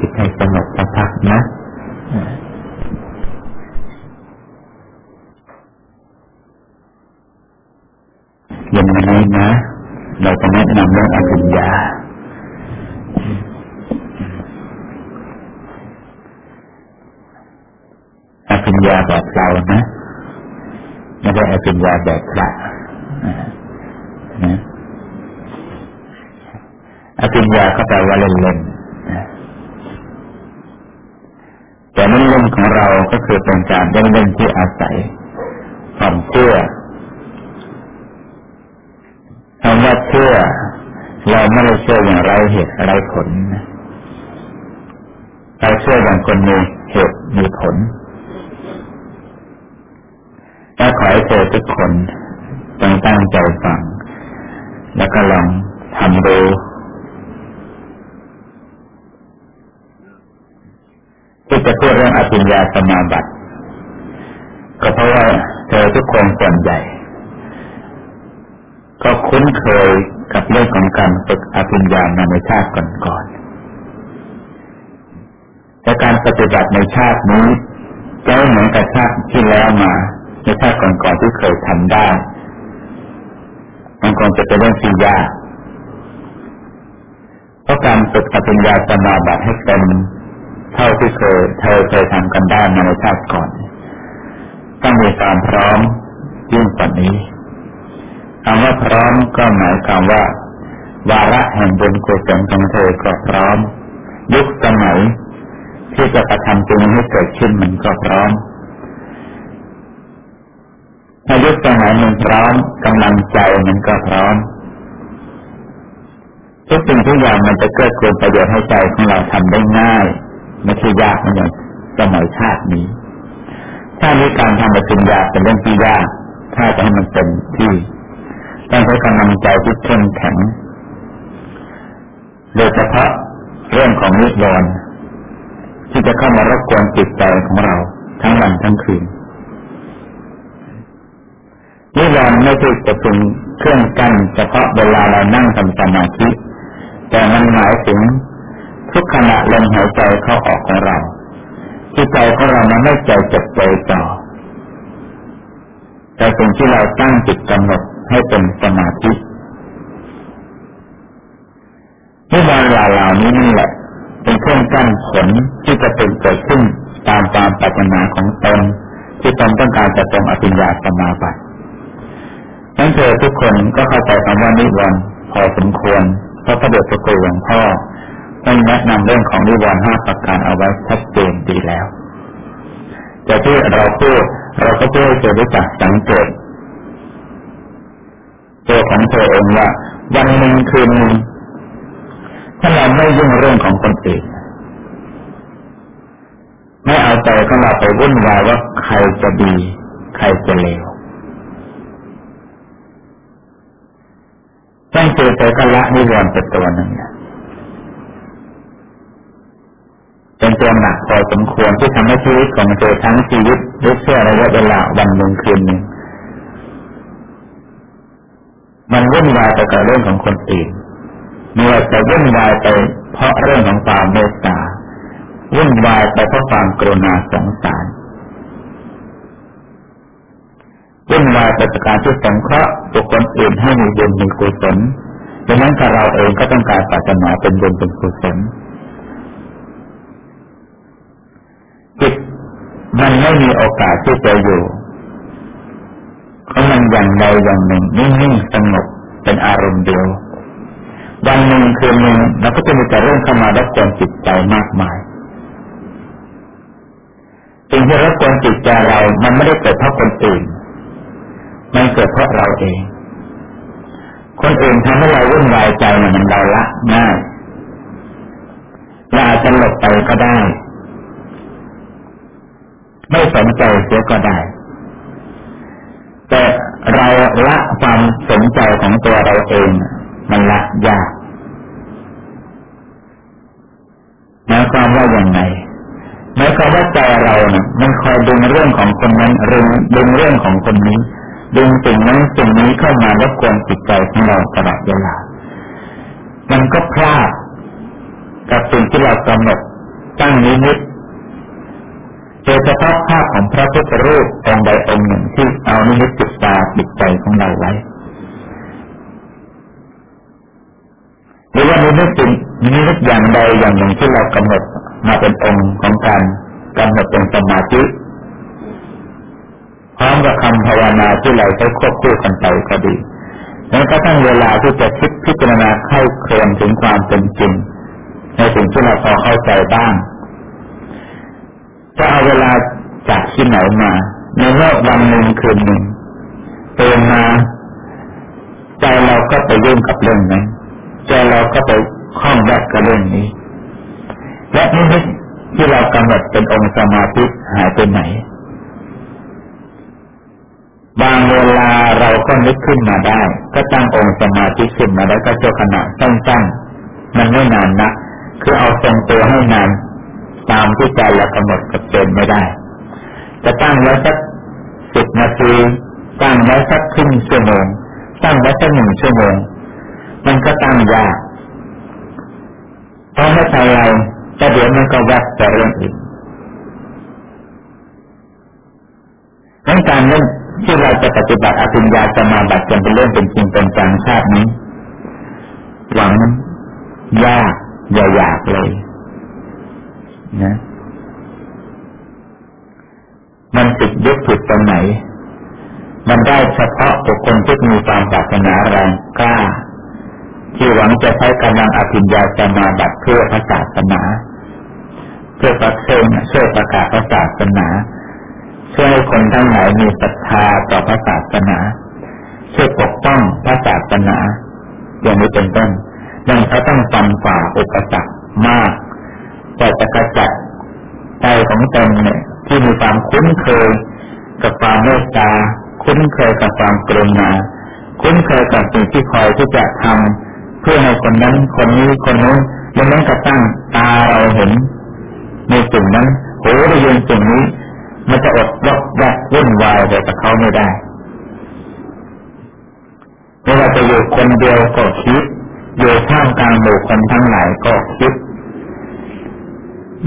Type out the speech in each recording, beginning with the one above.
จิตให้สงบสักพักนะยังนี้นะ เราจะแนะนำเรื่องอภิญญาอภิญญาแบบเรานะไม่ได้อภิญญาแบบพระนะอภิญญาก็แปลว่าเล่นๆแต่เล่นๆของเรา ก็คือเป็นการเล่นๆที่อาศัยความเชื่อคำว่าเชื่อ เราไม่ได้เชื่ออย่างไรเหตุอะไรผลเราเชื่ออย่างคนมีเหตุมีผลและขอให้เจอทุกคนจงตั้งใจฟัง แล้วก็ลองทำดู ที่จะพูดเรื่องอภิญญาสมาบัติ ก็เพราะว่าเธอทุกคนส่วนใหญ่ ก็คุ้นเคยกับเรื่องของการฝึกอภิญญาในชาติก่อนๆแต่การปฏิบัติในชาตินี้จะเหมือนกับชาติที่แล้วมาในชาติก่อนๆที่เคยทำได้มันคงจะเป็นเรื่องที่ยากเพราะการฝึกอภิญญาสมาบัติให้เป็น เท่าที่เคยเธอเคยทำกันได้ในชาติก่อน ต้องมีความพร้อมยิ่งกว่านี้คำว่าพร้อมก็หมายความว่า วาระแห่งบุญกุศลของเธอก็พร้อม ยุคสมัยที่จะกระทำจริงให้เกิดขึ้นมันก็พร้อมถ้ายุคสมัยมันพร้อมกำลังใจมันก็พร้อมทุกสิ่งทุกอย่างมันจะเกิดคุณประโยชน์ให้ใจของเราทำได้ง่าย ไม่ใช่ยากเหมือนอย่างสมัยชาตินี้ถ้ามีการทำปัญญาเป็นเรื่องที่ยากถ้าจะให้มันเป็นที่ต้องใช้กำลังใจที่เข้มแข็ง โดยเฉพาะเรื่องของนิวรณ์ที่จะเข้ามารบกวนจิตใจของเรา ทั้งวันทั้งคืนนิวรณ์ไม่ใช่จะเป็นเครื่องกั้นเฉพาะเวลาเรานั่งทำสมาธิแต่มันหมายถึง ทุกขณะลมหายใจเข้าออกของเราที่ใจของเรามันไม่ใจจดใจจ่อแต่สิ่งที่เราตั้งจิตกำหนดให้เป็นสมาธินิวรณ์เหล่านี้นี่แหละ เป็นเครื่องกั้นผลที่จะเป็นเกิดขึ้นตามความปรารถนาของตนที่ตนต้องการจะตรงอภิญญาสมาบัตินั่นเธอทุกคนก็เข้าใจคำว่านิวรณ์พอสมควรเพราะพระเดชพระคุณหลวงพ่อ ได้แนะนำเรื่องของนิวรณ์ห้าประการเอาไว้ชัดเจนดีแล้ว แต่ที่เราพูดเราก็เพื่อจะรู้จักสังเกตตัวของเธอเองว่าวันหนึ่งคืนหนึ่งถ้าเราไม่ยุ่งเรื่องของคนอื่นไม่เอาใจของเราไปวุ่นวายว่าใครจะดี ใครจะเลวต้งเจอใจก็ละนิวรณ์เป็นตัวหนึ่ง เป็นตัวหนักพอสมควรที่ทำให้ชีวิตของเธอทั้งชีวิตด้วยเชื่อระยะเวลาวันหนึ่งคืนหนึ่งมันวุ่นวายไปกับเรื่องของคนอื่นเมื่อจะวุ่นวายไปเพราะเรื่องของความเมตตาวุ่นวายไปเพราะความกรุณาสงสารวุ่นวายไปจากการที่สงเคราะห์บุคคลอื่นให้มีบุญมีกุศลดังนั้นถ้าเราเองก็ต้องการปรารถนาเป็นบุญเป็นกุศล จิตมันไม่มีโอกาสที่จะอยู่เพราะมันอย่างใดอย่างหนึ่งนิ่งๆสงบเป็นอารมณ์เดียววันหนึ่งคืนหนึ่งเราก็จะมีแต่เรื่องเข้ามารบกวนจิตใจมากมายสิ่งที่รบกวนจิตใจเรา มันไม่ได้เกิดเพราะคนอื่น มันเกิดเพราะเราเอง คนอื่นทำให้เราวุ่นวายใจมันเราละง่ายเราอาจจะหลบไปก็ได้ ไม่สนใจเสียก็ได้ แต่เราละความสนใจของตัวเราเองมันละยากหมายความว่าอย่างไรหมายความว่าใจเราเนี่ยมันคอยดึงเรื่องของคนนั้นดึงดึงเรื่องของคนนี้ ดึงสิ่งนั้นสิ่งนี้เข้ามารบกวนจิตใจของเราตลอดเวลา มันก็พลาดกับสิ่งที่เรากำหนดตั้งนิมิต โดยเฉพาะภาพของพระพุทธรูปองค์ใดองค์หนึ่งที่เอานิมิตจิตตาจิตใจของเราไว้หรือว่านิมิตเป็นนิมิตอย่างใดอย่างหนึ่งที่เรากำหนดมาเป็นองค์ของการกำหนดเป็นสมาธิพร้อมกับคำภาวนาที่เราใช้ควบคู่กันไปก็ดีแล้วก็ตั้งเวลาที่จะคิดพิจารณาเข้าเคลื่อนถึงความเป็นจริงในสิ่งที่เราพอเข้าใจบ้าง จะเอาเวลาจากที่ไหนมา ในเมื่อวันหนึ่งคืนหนึ่งตื่นมาใจเราก็ไปยุ่งกับเรื่องนั้นใจเราก็ไปคล้องแวะกับเรื่องนี้ และนิมิตที่เรากำหนดเป็นองค์สมาธิหายไปไหน บางเวลาเราก็นึกขึ้นมาได้ ก็ตั้งองค์สมาธิขึ้นมาได้ก็เจ้าขณะสั้นๆมันไม่นานนะ คือเอาทรงตัวให้นาน ตามที่ใจเรากำหนดกับเป็นไม่ได้ จะตั้งไว้สักสิบนาทีตั้งไว้สักครึ่งชั่วโมงตั้งไว้สักหนึ่งชั่วโมงมันก็ตั้งยากเพราะไม่ใช่เราแต่เดี๋ยวมันก็แวบไปเรื่องอื่นดังการเล่นที่เราจะปฏิบัติอภิญญาสมาบัติจนเป็นเรื่องเป็นจริงเป็นจังชาตินี้หวังยากอย่าอยากเลย นะ มันติดยึดผิดตรงไหน มันได้เฉพาะบุคคลที่มีความปรารถนาแรงกล้า ที่หวังจะใช้กำลังอภิญญาสมาบัติเพื่อพระศาสนาเพื่อประเสริฐช่วยประกาศพระศาสนาช่วยให้คนทั้งหลายมีศรัทธาต่อพระศาสนาช่วยปกป้องพระศาสนา อย่างนี้เป็นต้นยังเขาต้องฟันฝ่าอุปสรรคมาก แต่จะกระจัดใจของตนเนี่ยที่มีความคุ้นเคยกับความเมตตา คุ้นเคยกับความกรุณาคุ้นเคยกับสิ่งที่คอยที่จะทำเพื่อให้คนนั้นคนนี้คนนู้นยังไม่กระตั้งตาเราเห็น ในสิ่งนั้นโหได้ยินสิ่งนี้ มันจะอดยกแยกวุ่นวายไปกับเขาไม่ได้ไม่ว่าจะอยู่คนเดียวก็คิดอยู่ท่ามกลางหมู่คนทั้งหลายก็คิด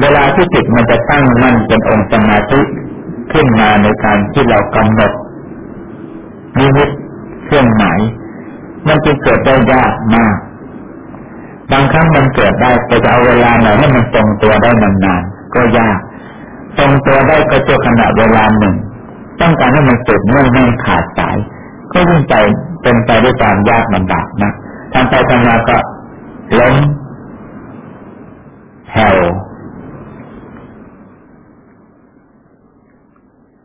เวลาที่จิตมันจะตั้งมั่นเป็นองค์สมาธิขึ้นมาในการที่เรากำหนดนิมิตเครื่องหมายมันจึงเกิดได้ยากมาก บางครั้งมันเกิดได้แต่จะเอาเวลาไหนให้มันทรงตัวได้นานๆก็ยากทรงตัวได้ก็เจอขณะเวลาหนึ่ง ต้องการให้มันเกิดเมื่อไม่ขาดสาย ก็ยิ่งใจเป็นไปด้วยความยากลำบากนะทำไปทำมาก็ล้มแผ่ว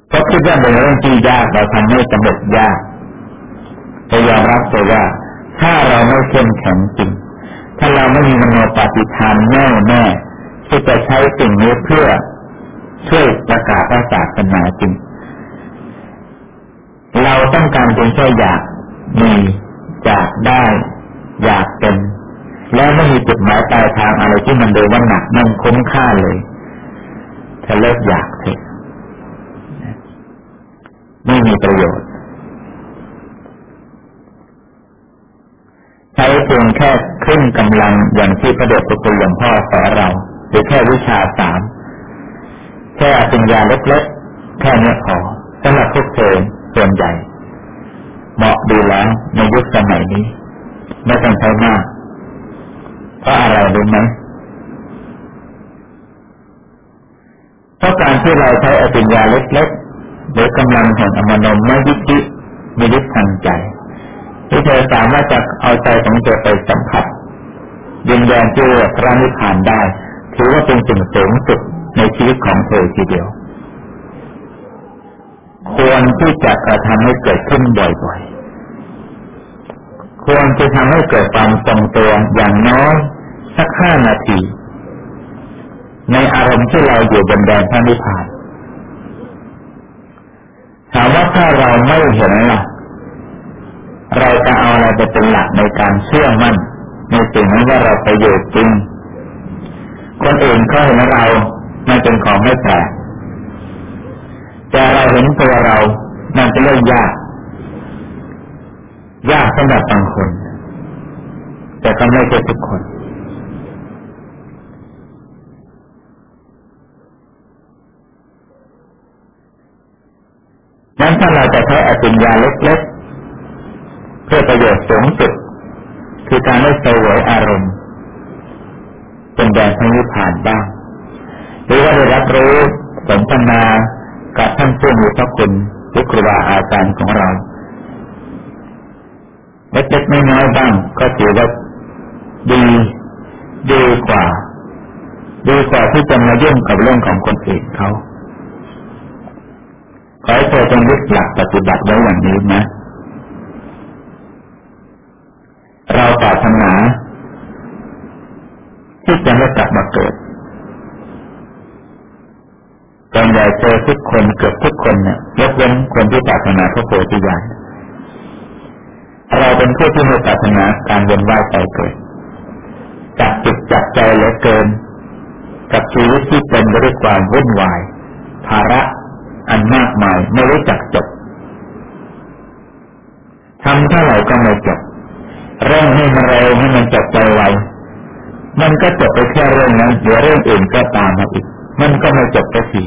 เพราะคิดว่าเป็นเรื่องที่ยากเราทำให้สำเร็จยากจะยอมรับเลยว่า ถ้าเราไม่เข้มแข็งจริง ถ้าเราไม่มีมโนปฏิทานแน่แน่ที่จะใช้สิ่งนี้เพื่อช่วยประกาศพระศาสนาจริง เราต้องการเพียงแค่อยากมีอยากได้ อยากเป็น แล้วไม่มีจุดหมายปลายทางอะไรที่มันดูว่าหนักมันคุ้มค่าเลยถ้าเลิกอยากเถอะ ไม่มีประโยชน์ ใช้เพียงแค่ครึ่งกำลังอย่างที่พระเดชพระคุณหลวงพ่อสอนเรา หรือแค่วิชาสามแค่ปัญญาเล็กๆแค่นี้พอสำหรับพวกเธอส่วนใหญ่เหมาะดีแล้วในยุคสมัยนี้ ไม่ต้องใช้มากเพราะอะไรรู้ไหมเพราะการที่เราใช้อภิญญาเล็ก หรือกำลังแห่งอมนมไม่ยิธิมีฤทธิ์ทางใจที่เธอสามารถจะเอาใจของเธอไปสัมผัสยืนยันเจอพระนิพพานได้ ถือว่าเป็นสิ่งสูงสุดในชีวิตของเธอทีเดียว ควรที่จะกระทำให้เกิดขึ้นบ่อยๆ ควรจะทำให้เกิดความทรงตัวอย่างน้อยสักห้านาที ในอารมณ์ที่เราอยู่บนแดนพระนิพพานามว่าถ้าเราไม่เห็นล่ะเราจะเอาอะไรไปเป็นหลักในการเชื่อมั่นในสิ่งนั้นว่าเราไปอยู่จริง คนอื่นเขาเห็นเรามันเป็นของไม่แปลกแต่เราเห็นตัวเรา มันเป็นเรื่องยาก ยากสำหรับบางคน แต่ก็ไม่ใช่ทุกคน กินยาเล็กๆ เพื่อประโยชน์สูงสุด คือการได้เสวยอารมณ์ เป็นแดนพระนิพพานบ้าง หรือว่าได้รับรู้สนทนากับท่านผู้มีพระคุณหรือครูบาอาจารย์ของเราเล็กๆน้อยๆบ้าง ก็ถือว่าดีดีกว่า ดีกว่าที่จะมายุ่งกับเรื่องของคนอื่นเขา ขอให้เธอจงยึดหลักปฏิบัติไว้อย่างนี้นะ เราปรารถนาที่จะไม่กลับมาเกิดตอนใหญ่เจอทุกคนเกือบทุกคนเนี่ยยกเว้นคนที่ปรารถนาพระโพธิญาณเราเป็นผู้ที่ไม่ปรารถนาการเวียนว่ายใจเกิดจับจิตจับใจเหลือเกิน กับชีวิตที่เป็นด้วยความวุ่นวาย ภาระ อันมากมายไม่รู้จักจบทำเท่าไหร่ก็ไม่จบเร่งให้มันเร็วให้มันจบใจไวมันก็จบไปแค่เรื่องนั้นเดี๋ยวเรื่องอื่นก็ตามมาอีก มันก็ไม่จบสักที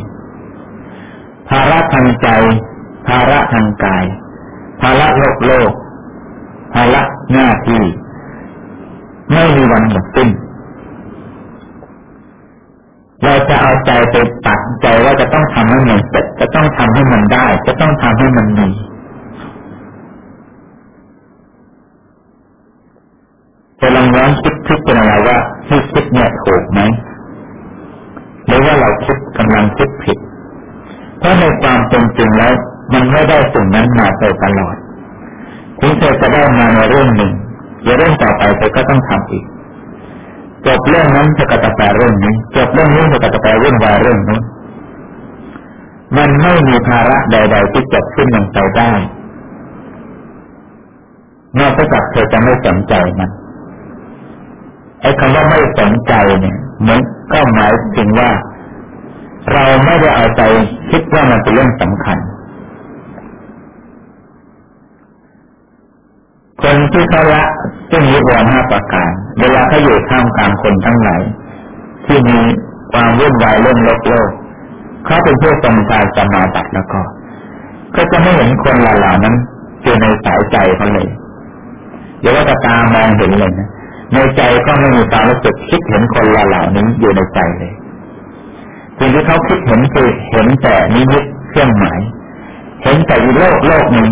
ภาระทางใจ ภาระทางกาย ภาระโลกโลก ภาระหน้าที่ ไม่มีวันหมดสิ้น เราจะเอาใจไปตัดใจว่าจะต้องทำให้มันเสร็จจะต้องทำให้มันได้ จะต้องทำให้มันมีจะลองย้อนคิดคิดเป็นอะไรว่าที่คิดเนี่ยถูกไหมหรือว่าเราคิดกำลังคิดผิด เพราะในความเป็นจริงแล้วมันไม่ได้สิ่งนั้นมาไปตลอดถึงเธอจะได้มาในเรื่องหนึ่งเดี๋ยวเรื่องต่อไปเธอก็ต้องทำอีก จบเรื่องนั้นจะกระตแปเรื่องนี้จบเรื่องนี้จะกระตแปเรื่องวายเรื่องนู้นมันไม่มีภาระใด ๆ ที่จบขึ้นอย่างใจได้นอกจากเธอจะไม่สนใจมันไอ้คำว่าไม่สนใจเนี่ยเหมือนก็หมายถึงว่า เราไม่ได้เอาใจคิดว่ามันเป็นเรื่องสำคัญ คนที่เขาละซึ่งมีวรห้าประการ เวลาเขาอยู่ท่ามกลางคนทั้งหลายที่มีความวุ่นวายเรื่องโลกโลกเขาเป็นผู้ทรงใจสมาบัติแล้วก็ ก็จะไม่เห็นคนเหล่านั้นอยู่ในสายใจเขาเลยเดี๋ยวว่าตามองเห็นเลยนะในใจก็ไม่มีความรู้สึกคิดเห็นคนเหล่านี้อยู่ในใจเลยสิ่งที่เขาคิดเห็นคือเห็นแต่นิมิตเครื่องหมาย เห็นแต่โลกโลกหนึ่ง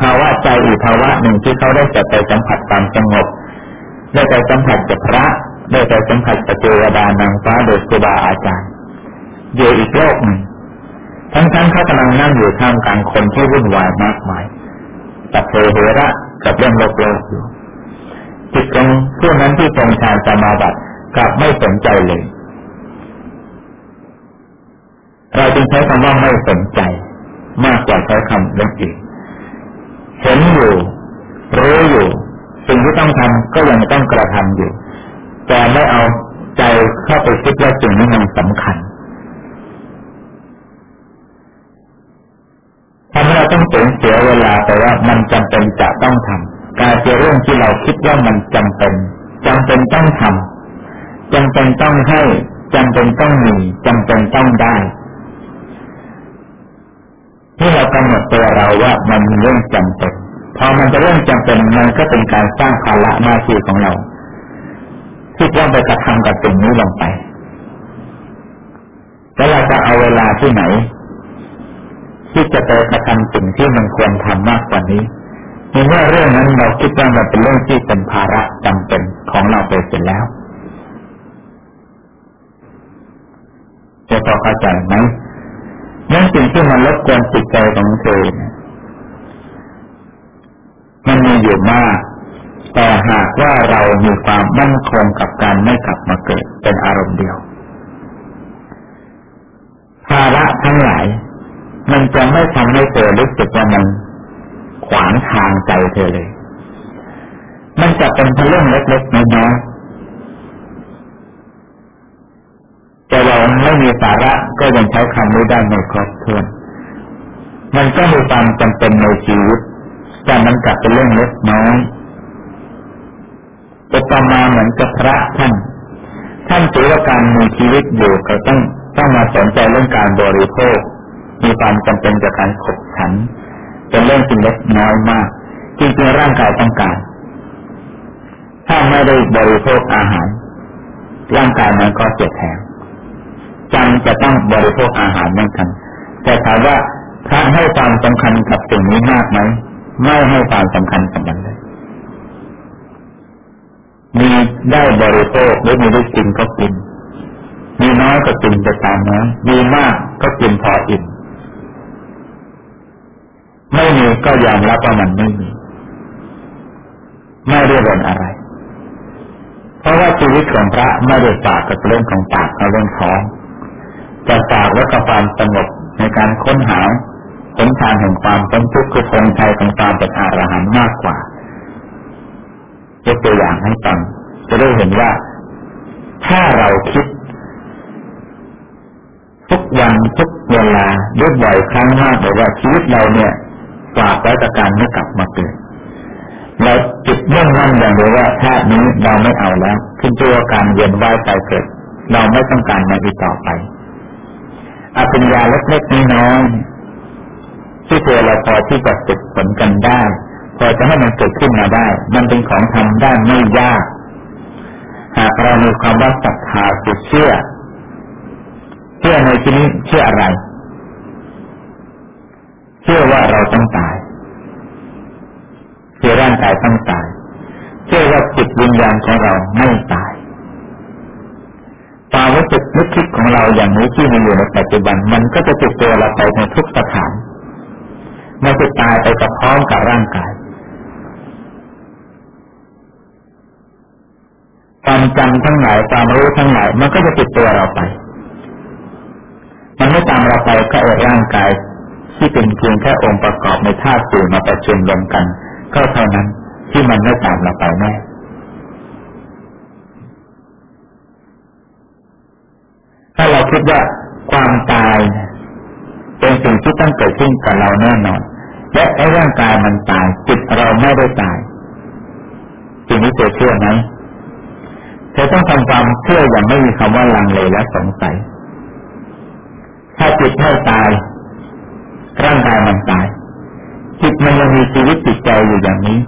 ภาวะใจอีกภาวะหนึ่งที่เขาได้จะไปสัมผัสความสงบได้ไปสัมผัสกับพระได้ไปสัมผัสกับเทวดานางฟ้าโดยครูบาอาจารย์อยู่อีกโลกหนึ่งทั้งๆเขากำลังนั่งอยู่ท่ามกลางคนที่วุ่นวายมากมายตัดเทเหระกับเรื่องโลกโลกอยู่จิตของผู้นั้นที่ทรงฌานสมาบัติกลับไม่สนใจเลย เราจึงใช้คำว่าไม่สนใจ มากกว่าใช้คำเรื่องอื่น เห็นอยู่ รู้อยู่ สิ่งที่ต้องทำก็ยังต้องกระทำอยู่ แต่ไม่เอาใจเข้าไปคิดว่าสิ่งนี้มันสำคัญทำให้เราต้องสูญเสียเวลาแต่ว่ามันจำเป็นจะต้องทำกลายเป็นเรื่องที่เราคิดว่ามันจำเป็นจำเป็นต้องทำจำเป็นต้องให้จำเป็นต้องมีจำเป็นต้องได้ ที่เรากำหนดตัวเราว่ามันเรื่องจำเป็นพอมันจะเรื่องจำเป็นมันก็เป็นการสร้างภาระหน้าที่ของเราที่ต้องไปกระทำกับสิ่งนี้ลงไป แล้วเราจะเอาเวลาที่ไหน ที่จะไปกระทำสิ่งที่มันควรทำมากกว่านี้ในเมื่อเรื่องนั้นเราคิดว่ามันเป็นเรื่องที่เป็นภาระจำเป็นของเราไปเสร็จแล้วจะพอเข้าใจไหม นั่นสิ่งที่มันลดกวนจิตใจของเธอมันมีอยู่มาก แต่หากว่าเรามีความมั่นคงกับการไม่กลับมาเกิดเป็นอารมณ์เดียว ภาระทั้งหลาย มันจะไม่ทำให้เธอรู้สึกว่ามันขวางทางใจเธอเลย มันจะเป็นเรื่องเล็กๆน้อยๆ แต่เราไม่มีสาระก็ยังใช้คำไม่ได้ไม่ครบถ้วน มันก็มีความจำเป็นในชีวิตแต่มันกลับเป็นเรื่องเล็กน้อยจะต่อมาเหมือนกับพระท่าน ท่านถือว่าการมีชีวิตอยู่ก็ต้องต้องมาสนใจเรื่องการบริโภค มีความจำเป็นจากการขบฉัน เป็นเรื่องจริงเล็กน้อยมาก จริงๆร่างกายต้องการ ถ้าไม่ได้บริโภคอาหาร ร่างกายมันก็เจ็บแทง จังจะต้องบริโภคอาหารเหมือนกันแต่ถามว่าพระให้ความสำคัญกับสิ่งนี้มากไหมไม่ให้ความสำคัญกับมันเลยมีได้บริโภคหรือมีได้กินก็กิน มีน้อยก็กินไปตามน้อยมีมากก็กินพออิ่มไม่มีก็ยอมรับว่ามันไม่มี ไม่ได้บ่นอะไร เพราะว่าชีวิตของพระไม่ได้ฝากกับเรื่องของปากกับเรื่องท้อง จะฝากไว้กับความสงบในการค้นหาผลทางแห่งความเป็นทุกข์คือธงชัยของความเป็นอรหันต์มากกว่ายกตัวอย่างให้ฟังจะได้เห็นว่า ถ้าเราคิด ทุกวันทุกเวลาด้วยบ่อยครั้งมากเลยว่าชีวิตเราเนี่ยฝากไว้กับการไม่กลับมาเกิดเราจิตมุ่งมั่นอย่างเดียวว่าชาตินี้เราไม่เอาแล้ว ขึ้นตัวการเวียนว่ายตายเกิด เราไม่ต้องการมาอีกต่อไป อภิญญาเล็กๆน้อยๆที่ตัวเราพอที่จะติดผลกันได้ พอจะให้มันเกิดขึ้นมาได้ มันเป็นของทำได้ไม่ยาก หากเรามีความว่าศรัทธาสุดเชื่อ เชื่อในที่นี้เชื่ออะไร เชื่อว่าเราต้องตายเชื่อร่างกายต้องตาย เชื่อว่าจิตวิญญาณของเราไม่ตาย ความรู้สึกนึกคิดของเราอย่างนี้ที่มีอยู่ในปัจจุบัน มันก็จะติดตัวเราไปในทุกสถานมันจะตายไปกับพร้อมกับร่างกายความจำทั้งหลายความรู้ทั้งหลายมันก็จะติดตัวเราไป มันไม่ตามเราไปก็เอร่างกายที่เป็นเพียงแค่องค์ประกอบในธาตุสี่มาประชุมรวมกัน ก็เท่านั้นที่มันไม่ตามเราไปแน่ถ้าเรา คิดว่าความตายเป็นสิ่งที่ต้องเกิดขึ้นกับเราแน่นอนและไอ้ร่างกายมันตายจิตเราไม่ได้ตายสิ่งนี้เธอเชื่อไหมเธอต้องทำความเชื่ออย่างไม่มีคำว่าลังเลและสงสัย ถ้าจิตไม่ตาย ร่างกายมันตาย จิตมันยังมีชีวิตจิตใจอยู่อย่างนี้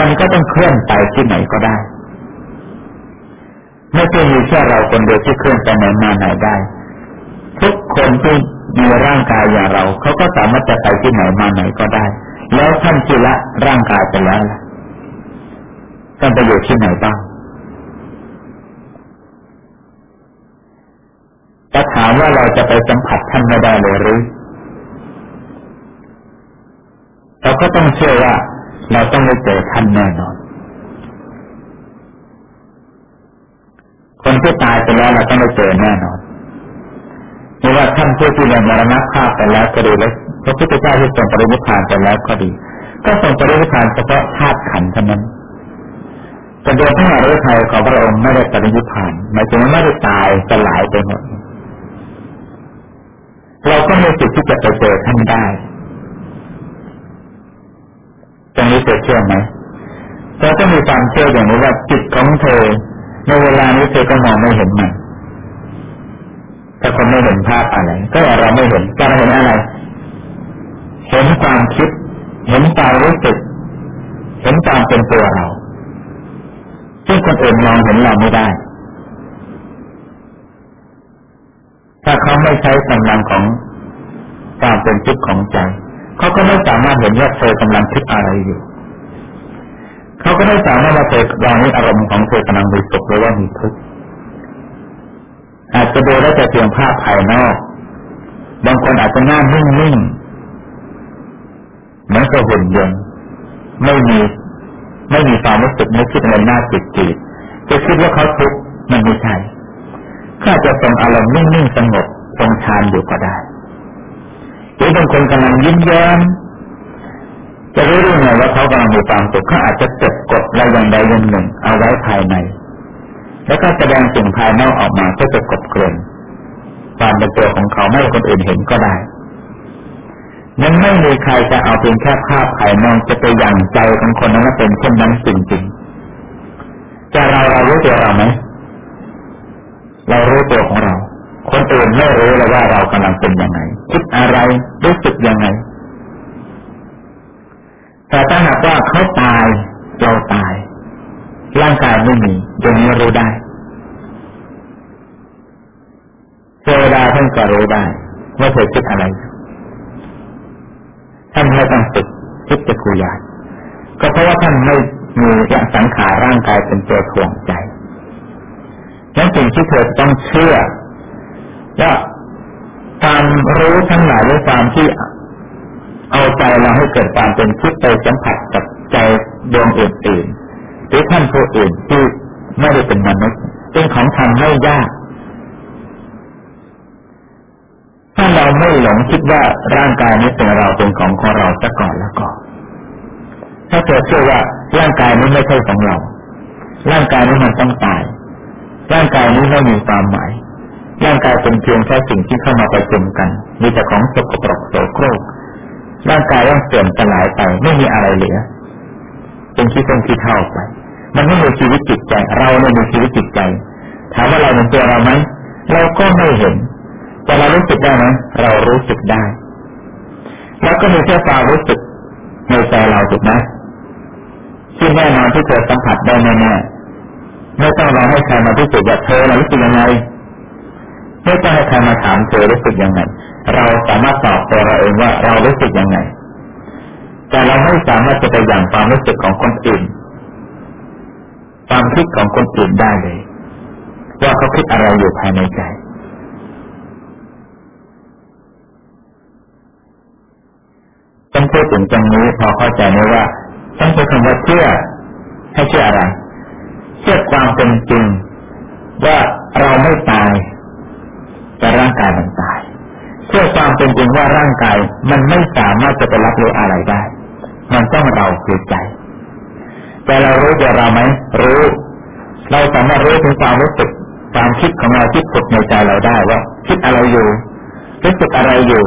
มันก็ต้องเคลื่อนไปที่ไหนก็ได้ ไม่ใช่มีแค่เราคนเดียวที่เคลื่อนไปไหนมาไหนได้ ทุกคนที่มีร่างกายอย่างเราเขาก็สามารถจะไปที่ไหนมาไหนก็ได้ แล้วท่านที่ละร่างกายไปแล้วล่ะท่านไปอยู่ที่ไหนบ้างจะถามว่าเราจะไปสัมผัสท่านไม่ได้เลยหรือเราก็ต้องเชื่อว่า เราต้องได้เจอท่านแน่นอน คนที่ตายไปแล้วเราต้องได้เจอแน่นอนไม่ว่าท่านผู้ที่ยังมรณภาพไปแล้วก็ดีแล้วพระพุทธเจ้าที่ทรงปรินิพพานไปแล้วก็ดี ก็ทรงปรินิพพานเฉพาะธาตุขันธ์เท่านั้นแต่โดยพระมหาฤทัยของพระองค์ไม่ได้ปรินิพพานหมายถึงไม่ได้ตายสลายไปหมดเราก็มีสิทธิ์ที่จะไปเจอท่านได้ตรงนี้เธอเชื่อไหมเธอก็มีความเชื่ออย่างนี้ว่าจิตของเธอ ในเวลานี้เธอก็มองไม่เห็นมันถ้าคนไม่เห็นภาพอะไร ก็เราไม่เห็นจะเห็นอะไร เห็นความคิด เห็นความรู้สึก เห็นความเป็นตัวเราซึ่งคนอื่นมองเห็นเราไม่ได้ ถ้าเขาไม่ใช้กำลังของความเป็นจิตของใจ เขาก็ไม่สามารถเห็นว่าเธอกำลังคิดอะไรอยู่ เขาก็ไม่สามารถว่าเธอวางนี้อารมณ์ของเธอกำลังมีสุขหรือว่ามีทุกข์อาจจะดูได้แต่เพียงภาพภายนอก บางคนอาจจะหน้านิ่งๆเหมือนกับหุ่นยนต์ไม่มีไม่มีความรู้สึกไม่คิดอะไรน่าจิตจีดจะคิดว่าเขาทุกข์มันไม่ใช่ก็จะทรงอารมณ์นิ่งๆสงบทรงฌานอยู่ก็ได้หรือบางคนกำลังยิ้มแย้ม จะรู้ได้ไงว่าเขากำลังมีความสุขเขาอาจจะเก็บกดอะไรอย่างใดอย่างหนึ่ง เอาไว้ภายใน แล้วก็แสดงสิ่งภายนอกออกมาเพื่อจะกดเกลื่อนความเป็นตัวของเขาไม่ให้คนอื่นเห็นก็ได้ยังไม่มีใครจะเอาเพียงแค่ภาพภายนอกจะไปยังใจของคนนั้นเป็นเช่นนั้นจริงๆจะเราเรารู้ตัวเราไหมเรารู้ตัวของเรา คนอื่นไม่รู้เลยว่าเรากำลังเป็นยังไงคิดอะไรรู้สึกยังไง แต่ถ้าหากว่าเขาตาย เราตาย ร่างกายไม่มียังไม่รู้ได้เทวดาท่านก็รู้ได้ว่าเธอคิดอะไรท่านไม่ต้องฝึกคิดจะคุยานก็เพราะว่าท่านไม่มีสังขารร่างกายเป็นตัวถ่วงใจนั้นสิ่งที่เธอต้องเชื่อว่าความรู้ทั้งหลายหรือความที่ เอาใจเราให้เกิดความเป็นคิดไปสัมผัสกับใจดวงอื่นๆหรือท่านผู้อื่นที่ไม่ได้เป็นมนุษย์เป็นของทำไม่ยาก ถ้าเราไม่หลงคิดว่าร่างกายนี้เป็นเราเป็นของของเราซะก่อนแล้วก็ถ้าเกิดเชื่อว่าร่างกายนี้ไม่ใช่ของเรา ร่างกายนี้มันต้องตาย ร่างกายนี้ไม่มีความหมายร่างกายเป็นเพียงแค่สิ่งที่เข้ามาประชุมกัน มีแต่ของสกปรกโสโครก ร่างกายต้องเสื่อมสลายไป ไม่มีอะไรเหลือ เป็นที่ต้นที่เท่าไป มันไม่มีชีวิตจิตใจ เราไม่มีชีวิตจิตใจ ถามว่าเราเป็นตัวเราไหมเราก็ไม่เห็น แต่เรารู้สึกได้ไหมเรารู้สึกได้ แล้วก็มีแค่ความรู้สึกในใจเราถูกไหมที่แน่นอนที่เธอสัมผัสได้แน่ๆไม่ต้องรอให้ใครมาพิสูจน์ว่าเธอรู้สึกยังไงไม่ต้องให้ใครมาถามเธอรู้สึกยังไง เราสามารถตอบตัวเราเองว่าเรารู้สึกยังไง แต่เราไม่สามารถจะไปอย่างความรู้สึกของคนอื่น ความคิดของคนอื่นได้เลย ว่าเขาคิดอะไรอยู่ภายในใจต้องพูดถึงตรงนี้พอเข้าใจไหมว่าต้องใช้คำว่าเชื่อ ให้เชื่ออะไร เชื่อความเป็นจริงว่าเราไม่ตาย แต่ร่างกายมันตาย เชื่อความเป็นจริงว่าร่างกายมันไม่สามารถจะไปรับรู้อะไรได้ มันต้องเราคือใจ แต่เรารู้ตัวเราไหมรู้ เราสามารถรู้ถึงความรู้สึกความคิดของเราที่ผุดในใจเราได้ว่า คิดอะไรอยู่รู้สึกอะไรอยู่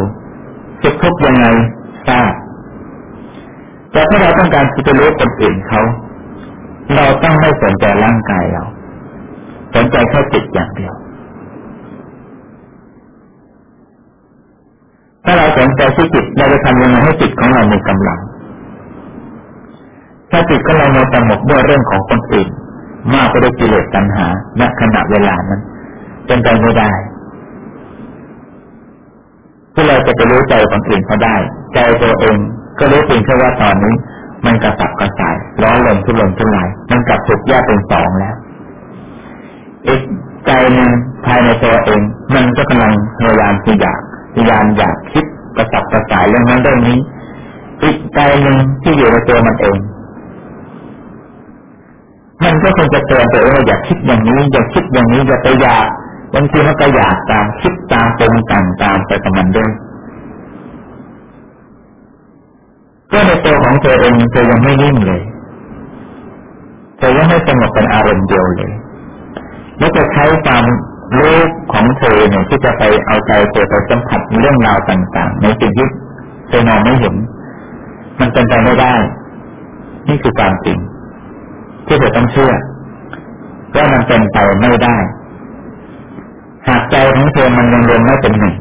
สุขทุกข์ยังไงทราบแต่ถ้าเราต้องการที่จะรู้คนอื่นเขา เราต้องไม่สนใจร่างกายเรา สนใจแค่จิตอย่างเดียว ถ้าเราสนใจที่จิตเราจะทำยังไงให้จิตของเรามีกำลัง ถ้าจิตของเราเราสงบด้วยเรื่องของคนอื่น มากไปด้วยกิเลสตัณหาณขณะเวลานั้นเป็นไปไม่ได้ที่เราจะไปรู้ใจคนอื่นเขาได้ ใจตัวเองก็รู้เพียงแค่ว่าตอนนี้ มันกระสับกระส่ายร้อนลมทุรนทุรายมันกลับถูกแยกเป็นสองแล้วอีกใจหนึ่งภายในตัวเอง มันก็กำลังพยายามที่อยาก พยายามอยากคิดกระสับกระสายเรื่องนั้นเรื่องนี้อีกใจหนึ่งที่อยู่ในตัวมันเอง มันก็คงจะเตือนตัวเองว่าอย่าคิดอย่างนี้ อย่าคิดอย่างนี้อย่าไปอยากบางทีมันก็อยากตามคิดตามปรุงแต่งตามไปกับมันด้วยก็ในตัวของเธอเองเธอยังไม่นิ่งเลยเธอยังไม่สงบเป็นอารมณ์เดียวเลย แล้วจะใช้ความ รู้ของเธอเนี่ยที่จะไปเอาใจเธอไปสัมผัสเรื่องราวต่างๆ ในสิ่งที่เธอมองไม่เห็น มันเป็นไปไม่ได้ นี่คือความจริง ที่เธอต้องเชื่อว่ามันเป็นไปไม่ได้ หากใจของเธอมันยังรวมไม่เป็นหนึ่ง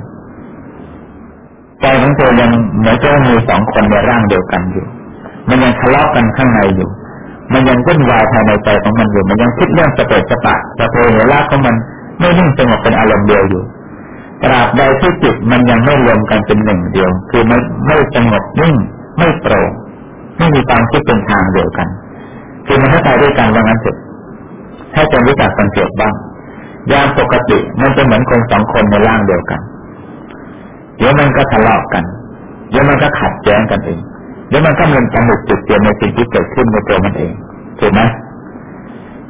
ใจของเธอยังเหมือนจะมีสองคนในร่างเดียวกันอยู่ มันยังทะเลาะกันข้างในอยู่ มันยังวุ่นวายภายในใจของมันอยู่ มันยังคิดเรื่องสเปรสปะสะโพเหระของมัน ไม่นิ่งสงบเป็นอารมณ์เดียวอยู่ตราบใดที่จิตมันยังไม่รวมกันเป็นหนึ่งเดียว คือไม่ไม่สงบนิ่งไม่โปร่งไม่มีความคิดเป็นทางเดียวกัน คือมันให้ตายด้วยกันว่างั้นเสร็จให้จนรู้จักสังเกตบ้างยามปกติมันจะเหมือนคนสองคนในร่างเดียวกัน เดี๋ยวมันก็ทะเลาะกัน เดี๋ยวมันก็ขัดแย้งกันเอง เดี๋ยวมันก็มันกำหนดจุดเปลี่ยนในสิ่งที่เกิดขึ้นในตัวมันเองถูกไหม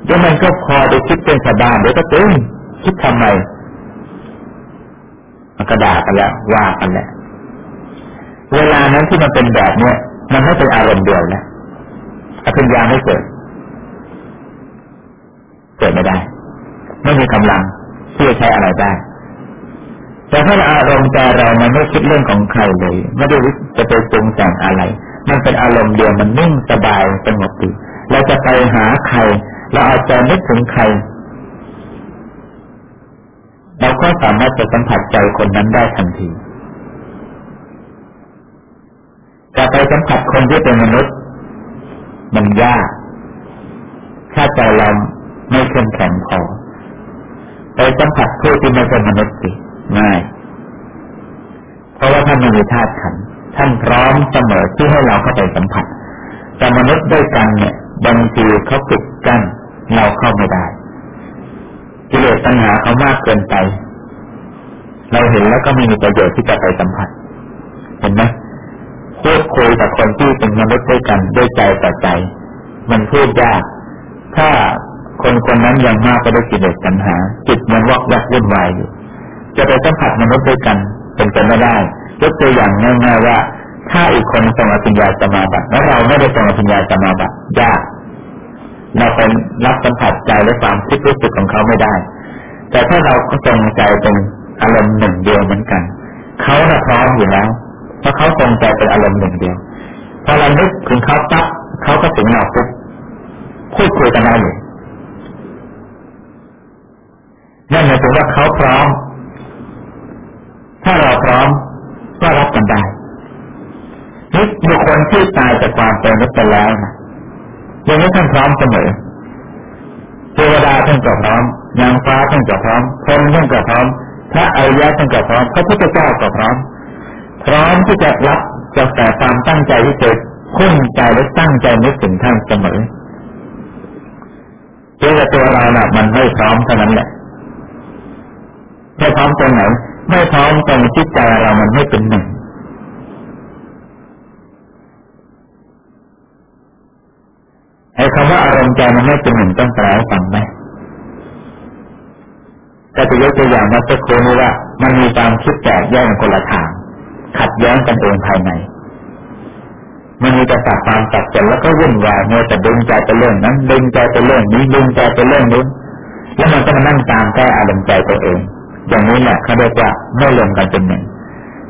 เดี๋ยวมันก็พอไปคิดเป็นสบายเดี๋ยวก็ตึง คิดทำไมมันก็ด่ากันแล้วว่ากันแล้วเวลานั้นที่มันเป็นแบบเนี้ยมันไม่เป็นอารมณ์เดียวแล้วอภิญญาไม่เกิด เกิดไม่ได้ ไม่มีกำลังที่จะใช้อะไรได้แต่ถ้าอารมณ์ใจเรามันไม่คิดเรื่องของใครเลย ไม่ได้จะไปปรุงแต่งอะไร มันเป็นอารมณ์เดียวมันนิ่งสบายสงบดีเราจะไปหาใคร เราอาจจะนึกถึงใคร เราก็สามารถจะสัมผัสใจคนนั้นได้ทันทีจะไปสัมผัสคนที่เป็นมนุษย์ มันยาก ถ้าใจเราไม่เข้มแข็งพอไปสัมผัสผู้ที่ไม่เป็นมนุษย์สิง่ายเพราะว่าท่านมีธาตุขันท่านพร้อมเสมอที่ให้เราเข้าไปสัมผัส แต่มนุษย์ด้วยกันเนี่ยบางทีเขาปิดกั้นเราเข้าไม่ได้ กิเลสปัญหาเขามากเกินไป เราเห็นแล้วก็ไม่มีประโยชน์ที่จะไปสัมผัส เห็นไหมพูดคุยกับคนที่เป็นมนุษย์ด้วยกันด้วยใจต่อใจ มันพูดยาก ถ้าคนคนนั้นยังมากไปด้วยกิเลสปัญหา จิตยังวอกแวกวุ่นวายอยู่ จะไปสัมผัสมนุษย์ด้วยกัน เป็นไปไม่ได้ยกตัวอย่างง่ายๆว่า ถ้าอีกคนทรงอภิญญาสมาบัติแล้วเราไม่ได้ทรงอภิญญาสมาบัติยาก เราเป็นรับสัมผัสใจและความคิดรู้สึกของเขาไม่ได้ แต่ถ้าเราก็ทรงใจเป็นอารมณ์หนึ่งเดียวเหมือนกัน เขาน่ะพร้อมอยู่แล้ว เพราะเขาทรงใจเป็นอารมณ์หนึ่งเดียว พอเรานึกถึงเขาปั๊บเขาก็ถึงเราปุ๊บพูดคุยกันได้เลยนั่นหมายถึงว่าเขาพร้อม ถ้าเราพร้อมก็รับกันได้นี่บุคคลที่ตายจากความเป็นนุษย์ไปแล้วนะ ย่างนี้ท่านพร้อมเสมอเทวดาท่านก็พร้อมนางฟ้าท่านก็พร้อมพรหมท่านก็พร้อมพระอริยะท่านก็พร้อมพระพุทธเจ้าก็พร้อม พร้อมที่จะรับจากแต่ความตั้งใจที่เกิดคุ้นใจและตั้งใจนึกถึงท่านเสมอเพียงแต่ตัวเราน่ะ มันไม่พร้อมเท่านั้นแหละไม่พร้อมตรงไหน ไม่พร้อมตรงจิตใจเรามันไม่เป็นหนึ่ง ไอ้คำว่าอารมณ์ใจมันไม่เป็นหนึ่งต้องแปลให้ฟังไหมก็จะยกตัวอย่างมาสักครู่นี้ว่า มันมีความคิดแตกแยกคนละทาง ขัดแย้งกันเองภายใน มันมีแต่ตัดความตัดจนแล้วก็วุ่นวายเมื่อแต่ดึงใจไปเรื่องนั้นดึงใจไปเรื่องนี้ดึงใจไปเรื่องนู้นแล้วมันก็มานั่งตามแก้อารมณ์ใจตัวเอง อย่างนี้แหละเขาเรียกว่าไม่รวมกันเป็นหนึ่ง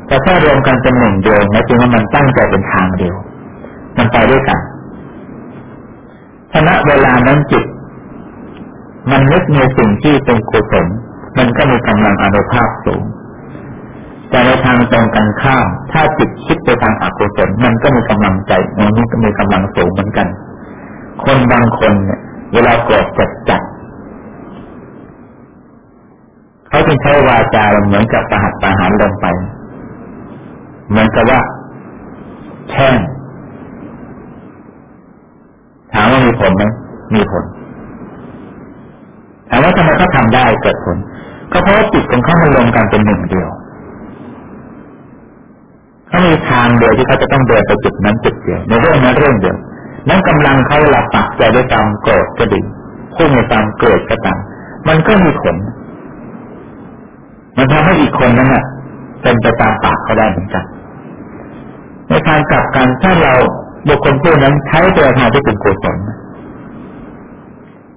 แต่ถ้ารวมกันเป็นหนึ่งเดียวนะจริงว่ามันตั้งใจเป็นทางเดียว มันไปด้วยกัน ขณะเวลานั้นจิต มันนึกในสิ่งที่เป็นกุศลมันก็มีกำลังอนุภาพสูง แต่ในทางตรงกันข้ามถ้าจิตคิดไปทางอกุศลมันก็มีกำลังใจมันก็มีกำลังสูงเหมือนกัน คนบางคนเนี่ย เวลาโกรธจัดจัดเขาจึงใช้วาจาเหมือนกับประหัตประหารลงไป เหมือนกับว่าแช่ง ถามว่ามีผลไหมมีผลถามว่าทำไมเขาทาได้เกิดผล ก็เพราะว่าจิตของเขามันรวมกันเป็นหนึ่งเดียวเขามีทางเดียวที่เขาจะต้องเดินไปจุดนั้นจุดเดียวในเรื่องนั้นเรื่องเดียวนั้นกำลังเขาหลับปักใจด้วยความโกรธก็ดีพุ่งในความเกิดก็ตามมันก็มีผล มันทำให้อีกคนนั้นน่ะเป็นไปตามปากเขาได้เหมือนกันในทางกลับกันถ้าเรา บุคคลผู้นั้นใช้ตัวทางที่เป็นกุศล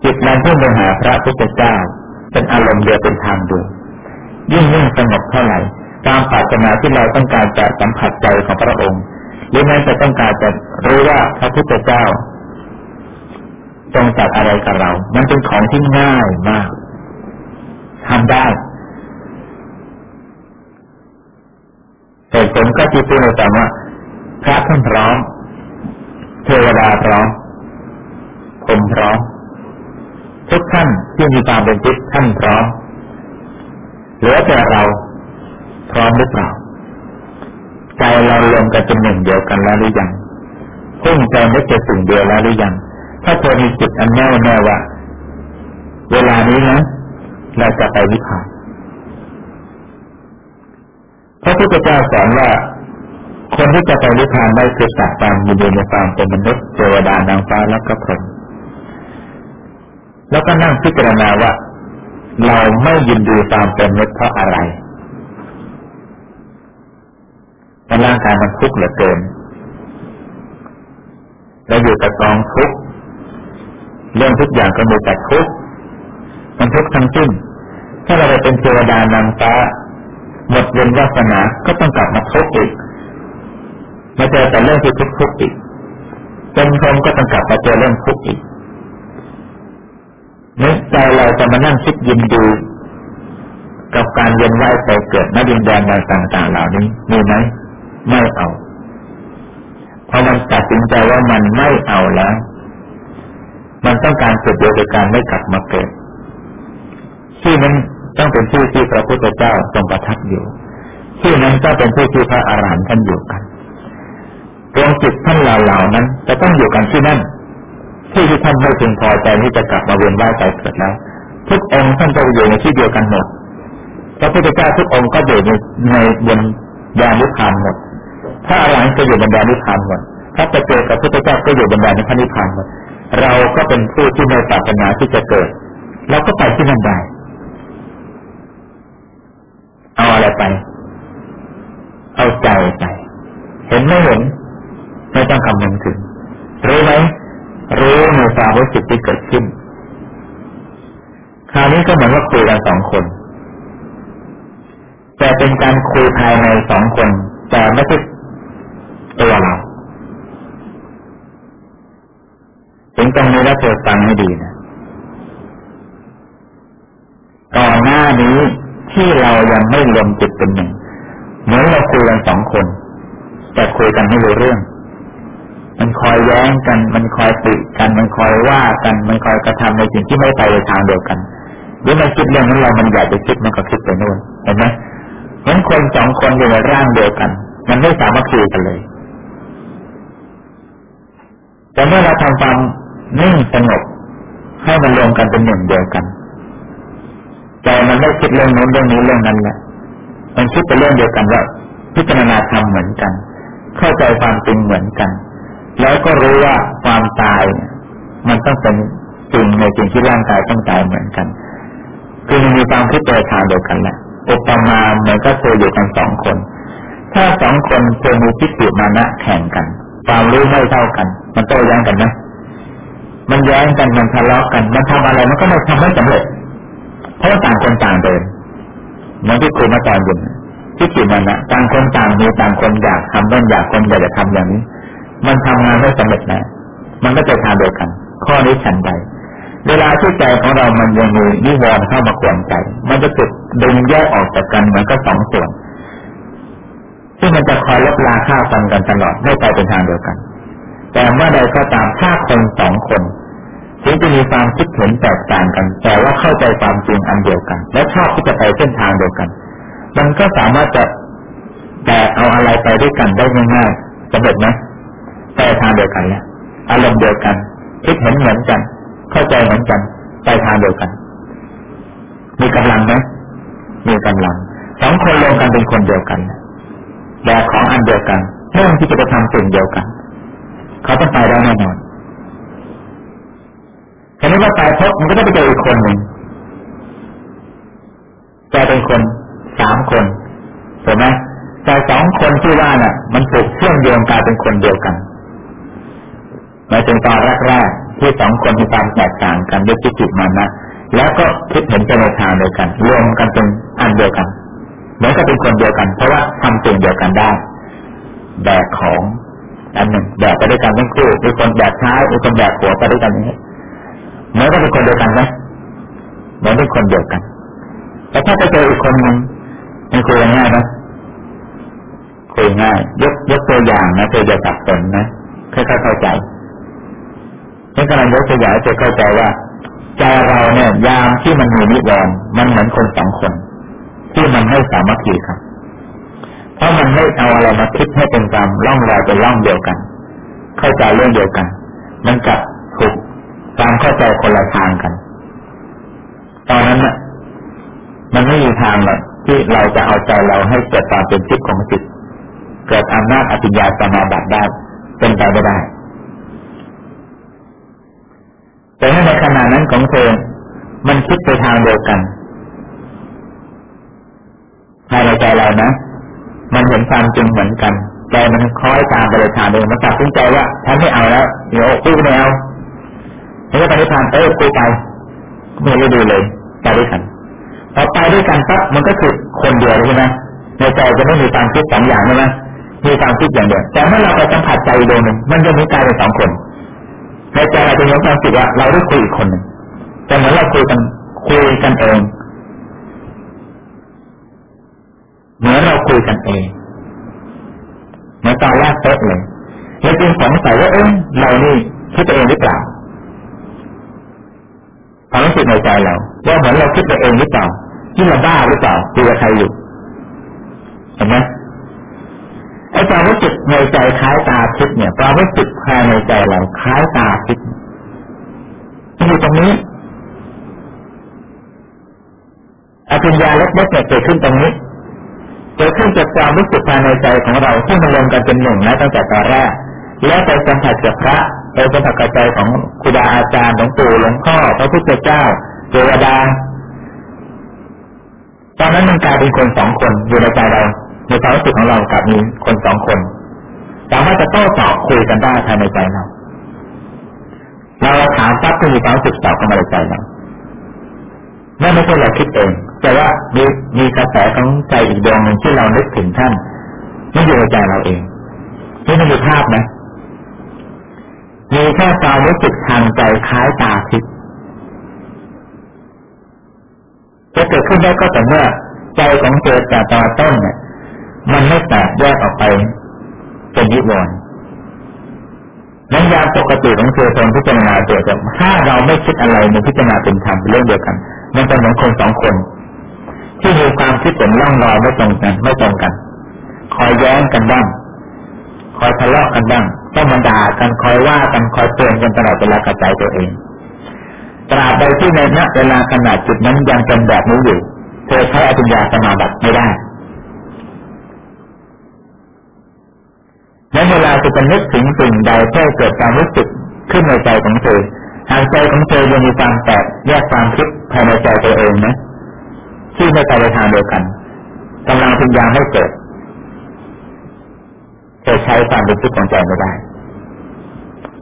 จิตนั้นพุ่งไปหาพระพุทธเจ้า เป็นอารมณ์เดียวเป็นทางเดียวยิ่งยิ่งสงบเท่าไหร่ตามปรารถนาที่เราต้องการจะสัมผัสใจของพระองค์ หรือแม้จะต้องการจะรู้ว่าพระพุทธเจ้าทรงจัดอะไรกับเรา มันเป็นของที่ง่ายมากทำได้แต่ผมก็ที่พูดในตอนว่าพระท่านพร้อม เทวดาพร้อมผมพร้อมทุกท่านที่มีความเป็นจิตท่านพร้อมเหลือแต่เราพร้อมหรือเปล่า ใจเรารวมกันเป็นหนึ่งเดียวกันแล้วหรือยังพุ่งใจไม่เจอสิ่งเดียวแล้วหรือยัง ถ้าเธอมีจิตอันแน่วแน่ว่าเวลานี้นะเราจะไปวิพานพระพุทธเจ้าสอนว่า คนที่จะไปนิพพานได้คือสัตว์ตามยินดีในความเป็นมนุษย์เทวดานางฟ้าและก็พรหมแล้วก็นั่งพิจารณาว่า เราไม่ยินดีตามเป็นมนุษย์เพราะอะไรเพราะร่างกายมันทุกข์เหลือเกินเราอยู่กับกองทุกข์เรื่องทุกอย่างก็มีแต่ทุกข์มันทุกข์ทั้งสิ้นถ้าเราไปเป็นเทวดานางฟ้าหมดเย็นวาสนาก็ต้องกลับมาทุกข์อีก มาเจอแต่เรื่องที่ทุกทุกอีกจนพรมก็ต้องกลับมาเจอเรื่องทุกข์อีกนึกใจเราจะมานั่งคิดยินดีกับการเวียนว่ายไปเกิดนดินแดนต่างๆเหล่านี้มีไหมไม่เอาเพราะมันตัดสินใจว่ามันไม่เอาแล้ว มันต้องการสุดเดียวกับการไม่กลับมาเกิด ที่นั้นต้องเป็นที่ที่พระพุทธเจ้าทรงประทับอยู่ ที่นั้นก็เป็นที่ที่พระอรหันต์ท่านอยู่กัน ดวงจิตท่านเหล่านั้น จะต้องอยู่กันที่นั่นที่ที่ท่านไม่พึงพอใจที่จะกลับมาเวียนว่ายตายเกิดแล้ว ทุกองค์ท่านจะอยู่ในที่เดียวกันหมดพระพุทธเจ้าทุกองค์ก็อยู่ในในบนยานิพานหมดถ้าอรหันต์ก็อยู่บนยานิพานหมดถ้าจะเจอกับพุทธเจ้าก็อยู่บนยานิพานหมดเราก็เป็นผู้ที่ไม่ปรารถนาที่จะเกิดเราก็ไปที่นั่นได้เอาอะไรไป เอาใจไป เห็นไม่เห็น ไม่ต้องคำนึงถึง รู้ไหมรู้ในความรู้สึกที่เกิดขึ้น คราวนี้ก็เหมือนว่าคุยกันสองคน แต่เป็นการคุยภายในสองคน แต่ไม่ใช่ตัวเราถึงตรงนี้แล้วเธอฟังให้ดีนะก่อนหน้านี้ที่เรายังไม่รวมจิตเป็นหนึ่งเหมือนเราคุยกันสองคน แต่คุยกันไม่รู้เรื่อง มันคอยแย้งกัน มันคอยติกัน มันคอยว่ากัน มันคอยกระทำในสิ่งที่ไม่ไปในทางเดียวกันหรือมันคิดเรื่องนั้นเรามันอยากจะคิดมันก็คิดไปโน่นเห็นไหมเหมือนคนสองคนอยู่ในร่างเดียวกัน มันไม่สามารถคุยกันเลย แต่เมื่อเราทำความนิ่งสงบให้มันรวมกันเป็นหนึ่งเดียวกันใจมันไม่คิดเรื่องนู้นเรื่องนี้เรื่องนั้นแหละ มันคิดเป็นเรื่องเดียวกันว่าพิจารณาธรรมเหมือนกัน เข้าใจความจริงเหมือนกัน แล้วก็รู้ว่าความตาย มันต้องเป็นจริงในสิ่งที่ร่างกายต้องตายเหมือนกัน คือมันมีความคิดโดทางเดียวกันแหละอุปมาเหมือนก็เคยอยู่กันสองคน ถ้าสองคนเคยมีทิฏฐิมานะแข่งกัน ความรู้ไม่เท่ากัน มันโต้แย้งกันไหมมันแย้งกันมันทะเลาะกัน มันทำอะไรมันก็ไม่ทำไม่สำเร็จ เพราะต่างคนต่างเดินเหมือนที่คุยมาตอนเย็นที่จิมันะต่างคนต่างมีต่างคนอยากทำนั่นอยากคนอยากจะทำอย่างนี้ มันทำงานไม่สำเร็จนะมันก็จะทางเดียวกัน ข้อนี้ฉันใดเวลาที่ใจของเรามันยังมีนิวรณ์เข้ามาขวนใจ มันจะจุดดึงแยกออกจากกันมันก็สองส่วนที่มันจะคอยลบลาค่าฟันกันตลอดไม่ไปเป็นทางเดียวกัน แต่เมื่อใดก็ตามถ้าคนสองคนถึงจะมีความคิดเห็นแตกต่างกัน แต่ว่าเข้าใจความจริงอันเดียวกัน และชอบที่จะไปเส้นทางเดียวกัน มันก็สามารถจะแต่เอาอะไรไปด้วยกันได้ง่ายๆสำเร็จไหม ไปทางเดียวกันแล้วอารมณ์เดียวกัน คิดเห็นเหมือนกัน เข้าใจเหมือนกัน ไปทางเดียวกัน มีกำลังไหมมีกำลังสองคนรวมกันเป็นคนเดียวกันแต่ของอันเดียวกันเรื่องที่จะไปทำสิ่งเดียวกัน เขาต้องไปได้แน่นอนทีนี้ว่าตายพบมันก็ต้องไปเจออีกคนหนึ่งกลายเป็นคนสามคนถูกไหมแต่สองคนที่ว่าน่ะ มันถูกเชื่อมโยงกลายเป็นคนเดียวกัน หมายถึงตอนแรกๆที่สองคนมีความแตกต่างกันด้วยจิตมันนะแล้วก็คิดเห็นไปในทางเดียวกัน รวมกันเป็นอันเดียวกันเหมือนกับเป็นคนเดียวกัน เพราะว่าทำสิ่งเดียวกันได้แบกของอันหนึ่งแบกไปด้วยกันทั้งคู่มีคนแบกท้ายมีคนแบกหัวไปด้วยกันนี้เหมือนกับเป็นคนเดียวกันไหมเหมือนเป็นคนเดียวกันแต่ถ้าไปเจออีกคนหนึ่งมันคุยง่ายนะคุยง่ายยกยกตัวอย่างนะเธอจะสับสนนะค่อยๆเข้าใจ นี่กำลังยกตัวอย่างจะเข้าใจว่าใจเราเนี่ยยามที่มันมีนิวรณ์มันเหมือนคนสองคนที่มันไม่สามารถคีครับ เพราะมันไม่เอาอะไรมาคิดให้เป็นกรรมล่องรอยเป็นล่องเดียวกัน เข้าใจเรื่องเดียวกัน มันกับถูกความเข้าใจคนละทางกัน ตอนนั้นน่ะมันไม่มีทางหรอกที่เราจะเอาใจเราให้เกิดความเป็นจิตของจิตเกิดอำนาจอภิญญาสมาบัติได้เป็นไปไม่ได้ แต่ถ้าในขณะนั้นของเธอ มันคิดไปทางเดียวกันภายในใจเรานะ มันเห็นความจริงเหมือนกันใจมันคล้อยตามไปเลยทางเดียวมันตัดสินใจว่าฉันไม่เอาแล้วเดี๋ยวกู้ไม่เอาไม่ได้ไปนิพพานเออคุยไปไม่ได้ดูเลยไปด้วยกันพอไปด้วยกันปั๊บมันก็คือคนเดียวใช่ไหมในใจจะไม่มีความคิดสองอย่างใช่ไหมมีความคิดอย่างเดียวแต่เมื่อเราไปสัมผัสใจดวงหนึ่งมันจะมีกลายเป็นสองคน ในใจเราจะมีความคิดว่าเราได้คุยอีกคนหนึ่งแต่เหมือนเราคุยกันคุยกันเองเหมือนเราคุยกันเองเหมือนตอนแรกเป๊ะเลยแล้วจึงสงสัยว่าเอ้ยเรานี่คิดตัวเองหรือเปล่าความรู้สึกในใจเราว่าเหมือนเราคิดตัวเองหรือเปล่าที่เราบ้าหรือเปล่าคุยกับใครอยู่เห็นไหม ความรู้สึกในใจคล้ายตาทิพย์เนี่ยความรู้สึกภายในใจเราคล้ายตาทิพย์อยู่ตรงนี้อภิญญาเล็กๆเนี่ยเกิดขึ้นตรงนี้เกิดขึ้นจากความรู้สึกภายในใจของเราที่มันรวมกันเป็นหนึ่งนะตั้งแต่ตอนแรกแล้วไปสัมผัสกับพระไปสัมผัสกับใจของครูบาอาจารย์หลวงปู่หลวงพ่อพระพุทธเจ้าเทวดาตอนนั้นมันกลายเป็นคนสองคนอยู่ในใจเรา ในความรู้สึกของเรากับมีคนสองคน สามารถจะโต้ตอบคุยกันได้ภายในใจเราเราถามปั๊บก็มีความรู้สึกตอบเข้ามาในใจเรานั่นไม่ใช่เราคิดเอง แต่ว่ามีมีกระแสของใจอีกดวงหนึ่งที่เรานึกถึงท่านไม่อยู่ในใจเราเองนี่มันมีภาพนะมีแค่ความรู้สึกทางใจคล้ายตาทิพย์จะเกิดขึ้นได้ก็แต่เมื่อใจของเจอแต่ตอนต้นเนี่ย มันไม่แตกแยกออกไปเป็นยิวรณ์นั้นยาปกติของเจอตอนพิจารณาเจอจะถ้าเราไม่คิดอะไรในพิจารณาเป็นธรรมเป็นเรื่องเดียวกัน มันจะเหมือนคนสองคน ที่มีความคิดเป็นร่องรอยไม่ตรงกัน ไม่ตรงกัน คอยแย้งกันบ้าง คอยทะเลาะกันบ้างต้องมาด่ากันคอยว่ากันคอยเตือนกันตลอดเวลากระจายตัวเองตราบใดที่ในณเวลาขนาดจุดนั้นยังเป็นแบบนี้อยู่ เธอใช้อภิญญาสมาบัติไม่ได้ และเวลาจะเป็นนึกถึงสิ่งใดเพื่อเกิดความรู้สึกขึ้นในใจของเธอหากใจของเธอยังมีความแตกแยกความคิดภายในใจตัวเองนะที่ไม่ไปในทางเดียวกันกำลังพิญญาไม่เกิดจะใช้ความเป็นคิดของใจไม่ได้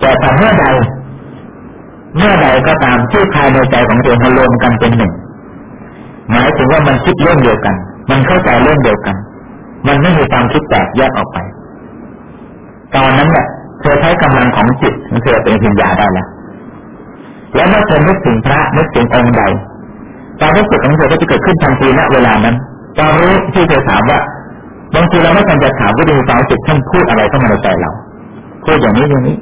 แต่ถ้าเมื่อใดเมื่อใดก็ตามที่ภายในใจของตัวมันรวมกันเป็นหนึ่ง หมายถึงว่ามันคิดเรื่องเดียวกัน มันเข้าใจเรื่องเดียวกัน มันไม่มีความคิดแตกแยกออกไป ตอนนั้นเนี่ยเธอใช้กำลังของจิตของเธอเป็นปัญญาได้แล้วแล้วเมื่อเธอนึกถึงพระนึกถึงองค์ใดความรู้สึกของเธอก็จะเกิดขึ้นทันทีณเวลานั้นตอนรู้ที่เธอถามว่าบางทีเราไม่ทันจะถามว่าดูความรู้สึกท่านพูดอะไรเข้ามาในใจเราพูดอย่างนี้อย่างนี้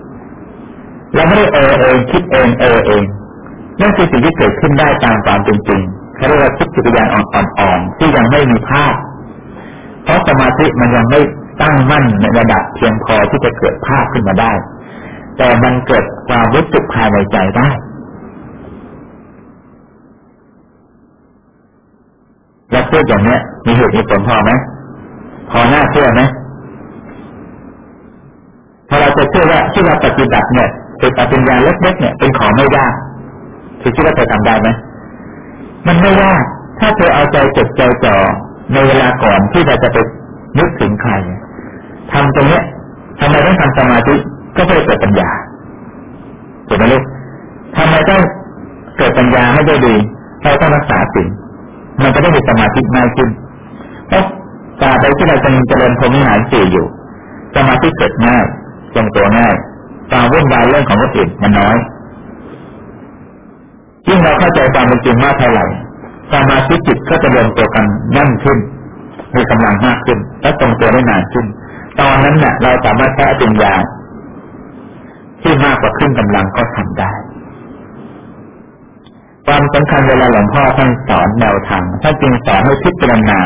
เราไม่ได้เออเองคิดเองเออเองนั่นคือสิ่งที่เกิดขึ้นได้ตามความเป็นจริงเขาเรียกว่าคิดจิตวิญญาณอ่อนๆที่ยังไม่มีภาพเพราะสมาธิมันยังไม่ ตั้งมั่นในระดับเพียงพอที่จะเกิดภาพขึ้นมาได้ แต่มันเกิดความรู้สึกภายในใจได้แล้วพูดอย่างนี้มีเหตุมีผลพอไหมพอหน้าเชื่อไหมพอเราจะเชื่อว่าที่เราปฏิบัติเนี่ยเป็นปัญญาเล็กๆเนี่ยเป็นของไม่ยากคือคิดว่าเธอทำได้ไหมมันไม่ยากถ้าเธอเอาใจจดใจจ่อในเวลาก่อนที่เราจะไปนึกถึงใคร ทำตรงเนี้ยทำไมต้องทำสมาธิก็เพื่อเกิดปัญญาเห็นไหมลูกทำไมต้องเกิดปัญญาให้ได้ดีเราต้องรักษาสิ่งมันจะได้มีสมาธิมากขึ้นเพราะตาใดที่เราจะมีเจริญพรหมิหารสี่อยู่ สมาธิเกิดง่ายทรงตัวง่ายความวุ่นวายเรื่องของคนอื่นมันน้อยยิ่งเราเข้าใจความเป็นจริงมากเท่าไหร่สมาธิจิตก็จะรวมตัวกันนั่นขึ้นมีกำลังมากขึ้น และทรงตัวได้นานขึ้น ตอนนั้นเนี่ยเราสามารถใช้ปัญญาที่มากกว่าครึ่งกำลังก็ทำได้ ความสำคัญเวลาหลวงพ่อท่านสอนแนวทางท่านจึงสอนให้พิจารณา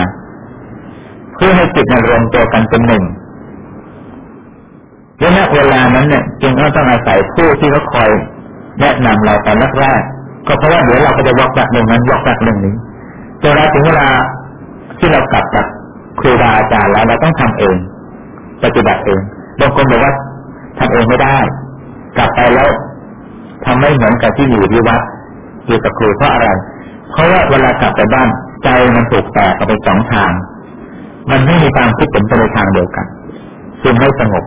เพื่อให้จิตรวมตัวกันเป็นหนึ่งและณเวลานั้นเนี่ยจึงต้องอาศัยผู้ที่เขาคอยแนะนำเราตอนแรกๆก็เพราะว่าเดี๋ยวเราก็จะวอกจากเรื่องนั้นวอกจากเรื่องนี้จนเราถึงเวลาที่เรากลับจากครูบาอาจารย์แล้วเราต้องทำเอง ปฏิบัติเองบางคนบอกว่าทำเองไม่ได้ กลับไปแล้วทำไม่เหมือนกับที่อยู่ที่วัดอยู่กับครูเพราะอะไร เพราะว่าเวลากลับไปบ้านใจมันถูกแตกออกไปสองทาง มันไม่มีความคิดเป็นไปในทางเดียวกันจึงไม่สงบ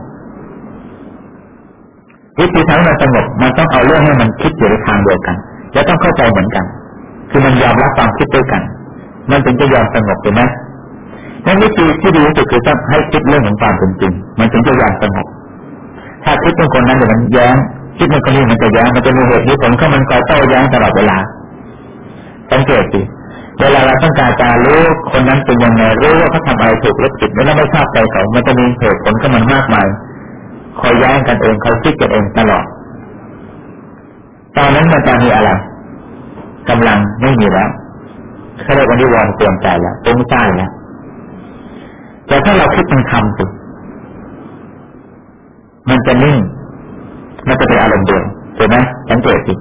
วิธีทำให้มันสงบมันต้องเอาเรื่องให้มันคิดอยู่ในทางเดียวกันและต้องเข้าใจเหมือนกัน คือมันยอมรับความคิดด้วยกัน มันถึงจะยอมสงบถูกไหม นั่นวิธีที่ดีที่สุดคือต้องให้คิดเรื่องของความเป็นจริง มันถึงจะยอมสงบถ้าคิดเป็นคนนั้นเดี๋ยวมันแย้งคิดเป็นคนนี้มันจะแย้งมันจะมีเหตุมีผลเข้ามันคอยโต้แย้งตลอดเวลาสังเกตสิเวลาเราต้องการจะรู้คนนั้นเป็นยังไงรู้ว่าเขาทำอะไรถูกหรือผิดแล้วไม่ชอบใจเขามันจะมีเหตุผลขึ้นมามากมายคอยแย้งกันเองคอยคิดกันเองตลอดตอนนั้นมันจะมีอะไรกำลังไม่มีแล้วเขาเรียกว่านิวรณ์เตือนใจแล้วตุ้งใจแล้ว แต่ถ้าเราคิดเป็นคำสิมันจะนิ่ง มันจะเป็นอารมณ์เดียวถูกไหมสังเกตสิ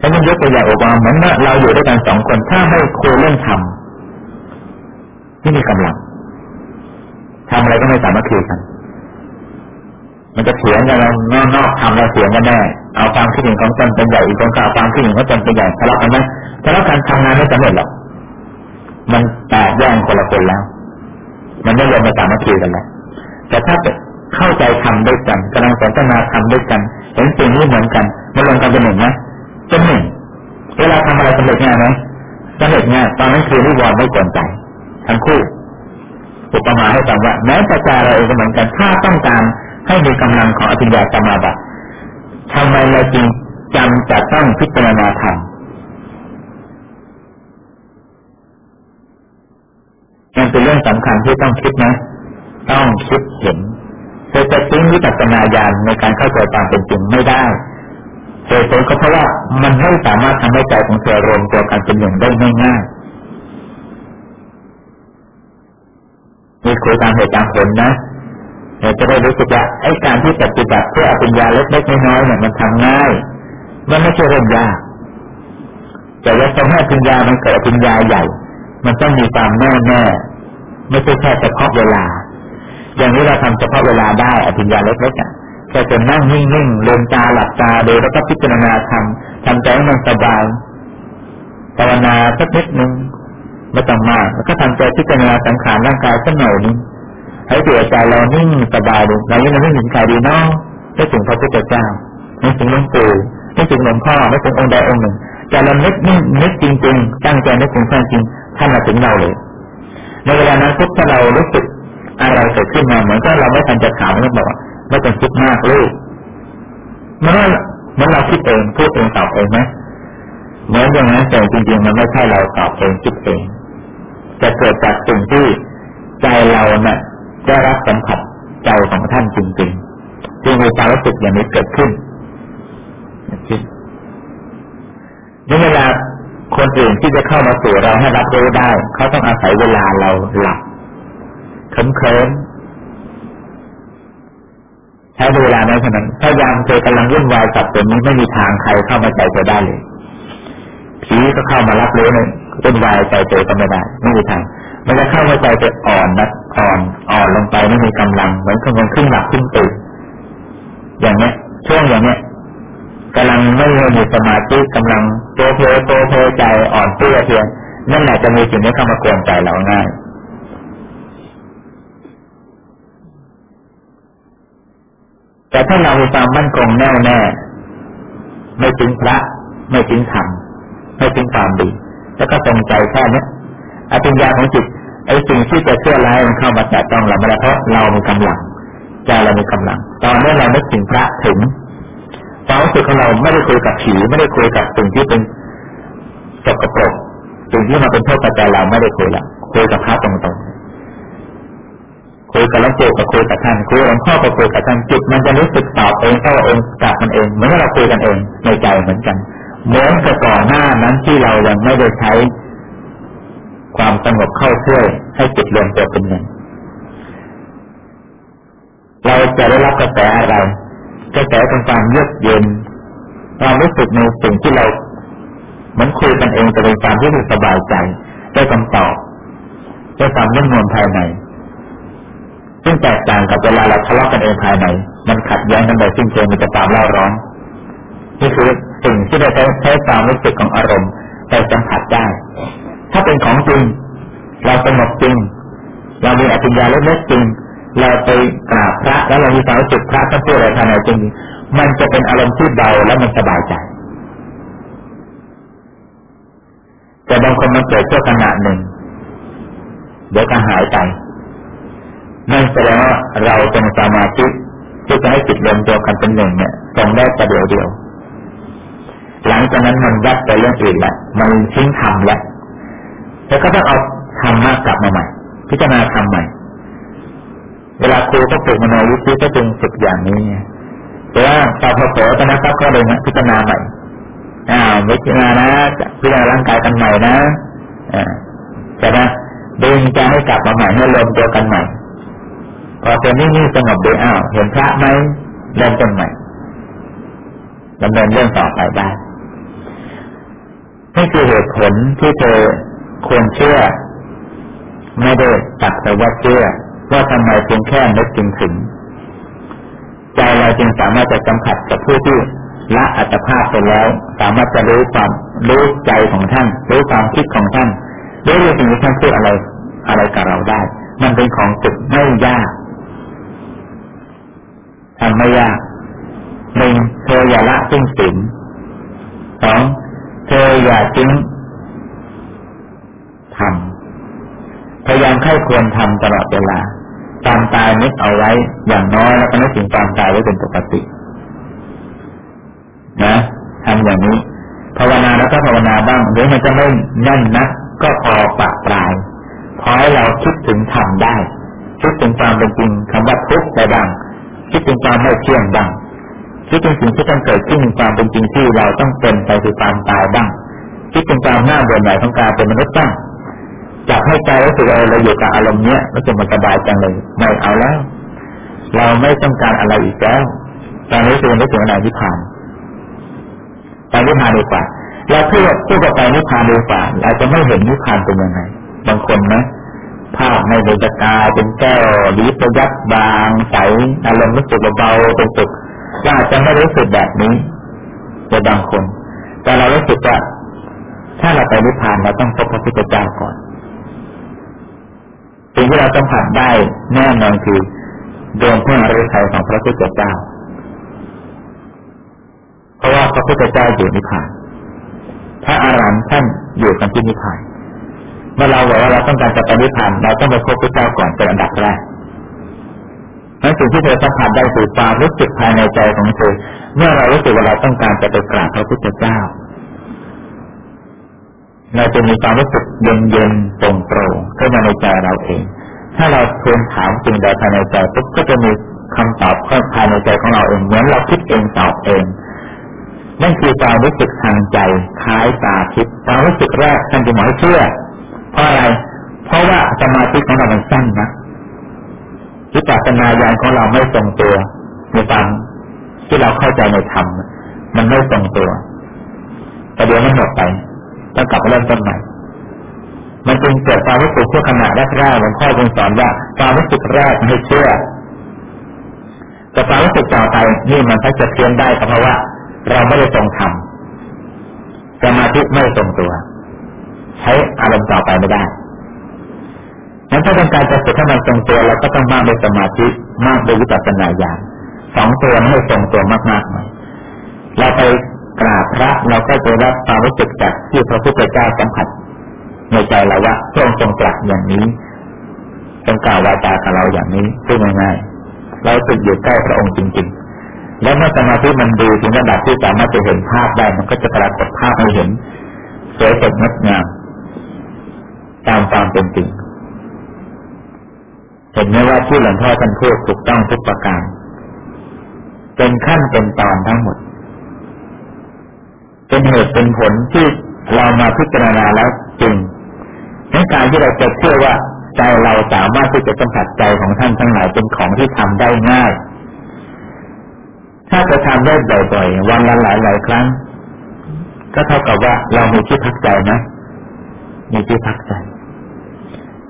ถ้ามันยกตัวอย่างออกมาเหมือนเราอยู่ด้วยกันสองคน ถ้าไม่คุยเรื่องธรรมที่มีกำลังทำอะไรก็ไม่สามารถคุยกัน มันจะเถียงกันเรานอกๆทำเราเถียงกันแน่ เอาความคิดเห็นของตนเป็นใหญ่อีกคนก็เอาความคิดเห็นของตนเป็นใหญ่ทะเลาะกันไหมทะเลาะกันทำงานไม่สำเร็จหรอกมันแตกแยกคนละคนแล้ว มันไม่ยอมมาสามารถคุยกันแล้วแต่ถ้าเข้าใจทำด้วยกันกำลังสนทนาทำด้วยกันเห็นสิ่งนี้เหมือนกันมันลงกันเป็นหนึ่งไหมเป็นหนึ่งเวลาทำอะไรสำเร็จง่ายไหมสำเร็จง่ายตอนนั้นคือนิวรณ์ไม่กวนใจทั้งคู่อุปมาให้ฟังว่าแม้แต่ใจเราเองก็เหมือนกันถ้าต้องการให้มีกำลังของอภิญญาสมาบัติทำไมเราจึงจำจะต้องพิจารณาธรรม มันเป็นเรื่องสำคัญที่ต้องคิดนะ ต้องคิดเห็นเธอจะทิ้งวิปัสสนาญาณในการเข้าใจตามเป็นจริงไม่ได้เหตุผลก็เพราะว่ามันไม่สามารถทำให้ใจของเธอรวมตัวกันเป็นหนึ่งได้ง่ายๆมีคุยตามเหตุตามผลนะเราจะได้รู้สึกว่าไอ้การที่ปฏิบัติเพื่ออภิญญาเล็กๆน้อยๆเนี่ยมันทำง่าย มันไม่ใช่เรื่องยากแต่ว่าทำให้อภิญญามันเกิดอภิญญาใหญ่ มันต้องมีความแน่แน่ไม่ใช่แค่เฉพาะเวลา อย่างนี้เราทำเฉพาะเวลาได้อภิญญาเล็กๆแค่จะนั่งนิ่งๆเลืมตาหลับตาโดยแล้วก็พิจารณาทำทำใจให้มันสบายภาวนาสักนิดนึงไม่ต้องมากแล้วก็ทำใจพิจารณาสังขารร่างกายสักหน่อยนึงให้เกิดใจเรานิ่งสบายดูเรายังไม่ถึงใครดีเนาะไม่ถึงพระพุทธเจ้าไม่ถึงหลวงปู่ไม่ถึงหลวงพ่อไม่ถึงองค์ใดองค์หนึ่งแต่เรานึกนิ่งนึกจริงๆตั้งใจนึกถึงท่านจริง ท่านมาถึงเราเลย ในเวลานั้นพุทถ้าเรารู้สึกอะไรเกิดขึ้นมาเหมือนกับเราไม่ทันจะถามแล้วบอกไม่ต้องคิดมากลูกเมื่อเมื่อเราคิดเองพูดเองตอบเองไหมเหมือนอย่างนั้นแต่จริงๆมันไม่ใช่เราตอบเองคิดเอง จะเกิดจากสิ่งที่ใจเราเนี่ยได้รับสัมผัสใจของท่านจริงๆจึงมีความรู้สึกอย่างนี้เกิดขึ้นคิดเวลา คนอื่นที่จะเข้ามาสู่เราให้รับรู้ได้ เขาต้องอาศัยเวลาเราหลับเขิมเขิมใช้เวลานั้นเท่านั้นพยายามเจอกำลังวุ่นวายกับตัวนี้ไม่มีทางใครเข้ามาใจเธอได้เลยผีก็เข้ามารับรู้เลยวุ่นวายใจเธอก็ไม่ได้ไม่มีทางมันจะเข้ามาใจเธออ่อนนะอ่อนอ่อนลงไปไม่มีกำลังเหมือนคนขึ้นหลับขึ้นตื่นอย่างเนี้ยช่วงอย่างเนี้ย กำลังไม่มีสมาธิกำลังโตเพลโตเพลใจอ่อนเพื่อเพียงนั่นแหละจะมีสิ่งนี้เข้ามากวนใจเราง่ายแต่ถ้าเรามีความมั่นคงแน่แน่ ไม่ทิ้งพระ ไม่ทิ้งธรรมไม่ทิ้งความดี แล้วก็ตรงใจแค่นี้อภิญญาของจิตไอ้สิ่งที่จะเชื่อร้ายมันเข้ามาแตะต้องเราไม่ได้เพราะเรามีกำลังใจเรามีกำลัง ตอนนี้เราไม่ถึงพระถึง ความรู้สึกของเราไม่ได้คุยกับผีไม่ได้คุยกับสิ่งที่เป็นสกปรกสิ่งที่มาเป็นโทษกับใจเราไม่ได้คุยละคุยกับพระตรงๆคุยกับหลวงปู่กับคุยกับท่านคุยกับหลวงพ่อกับคุยกับท่านจิตมันจะรู้สึกตอบเองเข้าเองกลับมันเองเหมือนเราคุยกันเองในใจเหมือนกันเหมือนกับก่อนหน้านั้นที่เรายังไม่ได้ใช้ความสงบเข้าช่วยให้จิตรวมตัวเป็นหนึ่งเราจะได้รับกระแสอะไร กระแสของความเยือกเย็นความรู้สึกในสิ่งที่เราเหมือนคุยกันเองจะเป็นความที่สบายใจได้คำตอบได้ความนุ่มนวลภายในซึ่งแตกต่างกับเวลาเราทะเลาะกันเองภายใน มันขัดแย้งกันโดยสิ้นเชิงมีแต่ความเล่าร้อนนี่คือสิ่งที่เราใช้ใช้ความรู้สึกของอารมณ์ไปสัมผัสได้ ถ้าเป็นของจริง เราสงบจริง เรามีอภิญญาเล็กๆจริง เราไปกราบพระแล้วเรามีความรู้สึกพระท่านพูดอะไรภายในจริงมันจะเป็นอารมณ์ที่เบาและมันสบายใจ แต่บางคนมันเกิดชั่วขณะหนึ่ง เดี๋ยวก็หายไปนั่นแสดงว่าเราเป็นสมาธิที่จะให้จิตรวมตัวกันเป็นหนึ่งเนี่ยทรงได้ประเดียวเดียว หลังจากนั้นมันยัดไปเรื่องอื่นแหละมันทิ้งธรรมแล้วแล้วก็ต้องเอาธรรมะกลับมาใหม่ พิจารณาธรรมใหม่ เวลาครูก็ฝึกมโนวิธีก็จึงฝึกอย่างนี้แต่ว่าสาวพโสตนะครับก็เลยนะพิจารณาใหม่อ่าพิจารณานะพิจารณาร่างกายกันใหม่นะอ่าจะนะดึงจะให้กลับมาใหม่ให้รวมตัวกันใหม่พอเป็นนี่นี่สงบดีอ้าวเห็นพระไหมเริ่มต้นใหม่ดำเนินเรื่องต่อไปได้นี่คือเหตุผลที่เธอควรเชื่อ ไม่ได้ตัดแต่ว่าเชื่อ ว่าทำไมเพียงแค่นึกจึงถึง ใจเราจึงสามารถจะสัมผัสกับผู้ที่ละอัตภาพไปแล้ว สามารถจะรู้ความรู้ใจของท่านรู้ความคิดของท่านรู้เรื่องที่ท่านพูดอะไร อะไรกับเราได้ มันเป็นของฝึกไม่ยากทำไม่ยากหนึ่งเธออย่าละซึ่งสิ่งสองเธออย่าทิ้งทำพยายามไข้ควรทำตลอดเวลา ความตายนึกเอาไว้ อย่างน้อยแล้วก็นึกถึงความตายไว้เป็นปกติ นะทำอย่างนี้ ภาวนาแล้วก็ภาวนาบ้างเดี๋ยวมันจะไม่แน่นนะก็พอปะปลายพอให้เราคิดถึงทำได้ คิดถึงความเป็นจริงคำว่าทุกข์ได้บ้างคิดถึงความไม่เที่ยงบ้างคิดถึงสิ่งที่ต้องเกิดขึ้นความเป็นจริงที่เราต้องเป็นไปคือความตายบ้างคิดถึงความน่าเบื่อหน่ายของการเป็นมนุษย์บ้าง จับให้ใจรู้สึกเราอยู่กับอารมณ์เนี้ยมันจะมันสบายจังเลยไม่เอาแล้ว เราไม่ต้องการอะไรอีกแล้วตอนนี้คือไม่ถึงอะไรนิพพานไปนิพพานดีกว่าเราพูดพูดไปนิพพานดีกว่าเราจะไม่เห็นนิพพานเป็นยังไง บางคนนะภาพในเบญกาเป็นแก้วดีประยัดบางใสอารมณ์รู้สึกเบาเป็นสุขก็อาจจะไม่รู้สึกแบบนี้แต่บางคน แต่เรารู้สึกว่าถ้าเราไปนิพพานเราต้องพบพระพุทธเจ้าก่อน สิ่งที่เราต้องผัดได้แน่นอนคือดวงพระอริยชัยของพระพุทธเจ้า เพราะว่าพระพุทธเจ้าอยู่นิพพานพระอารันท่านอยู่กันที่นิพพานเมื่อเราบอกว่าเราต้องการจะไปนิพพานเราต้องไปพบพระเจ้าก่อนเป็นอันดับแรกนั่นสิ่งที่เธอสัมผัสได้คือความรู้สึกภายในใจของเธอเมื่อเรารู้สึกว่าเราต้องการจะไปกราบพระพุทธเจ้า เราจะมีความรู้สึกเย็นเย็นโปร่งโปร่งขึ้นมาในใจเราเอง ถ้าเราทวนถามจริงใดภายในใจปุ๊บก็จะมีคำตอบเข้าภายในใจของเราเองเหมือนเราคิดเองตอบเองนั่นคือความรู้สึกทางใจคล้ายตาคิดความรู้สึกแรกท่านจะหมายเชื่อ เพราะอะไร เพราะว่าสมาธิของเรามันสั้นนะวิปัสสนาญาณของเราไม่ทรงตัวในตามที่เราเข้าใจในธรรมมันไม่ทรงตัวแต่เดี๋ยวมันหมดไป ต้องกลับมาเริ่มต้นใหม่มันจึงเกิดความรู้สึกชั่วขณะแรกๆหลวงพ่อจึงสอนว่าความรู้สึกแรกให้เชื่อแต่ความรู้สึกต่อไปนี่มันถ้าจะเพี้ยนได้ก็เพราะว่า เราไม่ได้ทรงทำสมาธิไม่ทรงตัว ใช้อารมณ์ต่อไปไม่ได้งั้นถ้าต้องการจะฝึกให้มันทรงตัวเราก็ต้องมากด้วยสมาธิมากด้วยวิปัสสนาญาณสองตัวให้ทรงตัวมากๆหน่อยเราไป กราบพระเราก็จะรับความรู้สึกจากที่พระพุทธเจ้าสัมผัส ในใจเราว่าพระองค์ทรงตรัสอย่างนี้ทรงกล่าววาจากับเราอย่างนี้พูดง่ายๆเราสึกอยู่ใกล้พระองค์จริง ๆ แล้วเมื่อสมาธิมันดูถึงระดับที่สามารถจะเห็นภาพได้มันก็จะปรากฏภาพให้เห็น สวยสดงดงามตามความเป็นจริงเห็นไหมว่าที่หลวงพ่อท่านพูดถูกต้องทุกประการ เป็นขั้นเป็นตอนทั้งหมด เป็นเหตุเป็นผลที่เรามาพิจารณาแล้วจริงในการที่เราจะเชื่อว่าใจเราสามารถที่จะสัมผัสใจของท่านทั้งหลายเป็นของที่ทำได้ง่าย ถ้าจะทำได้บ่อยๆวันละหลายหลายครั้ง ก็เท่ากับว่าเรามีที่พักใจนะมีที่พักใจ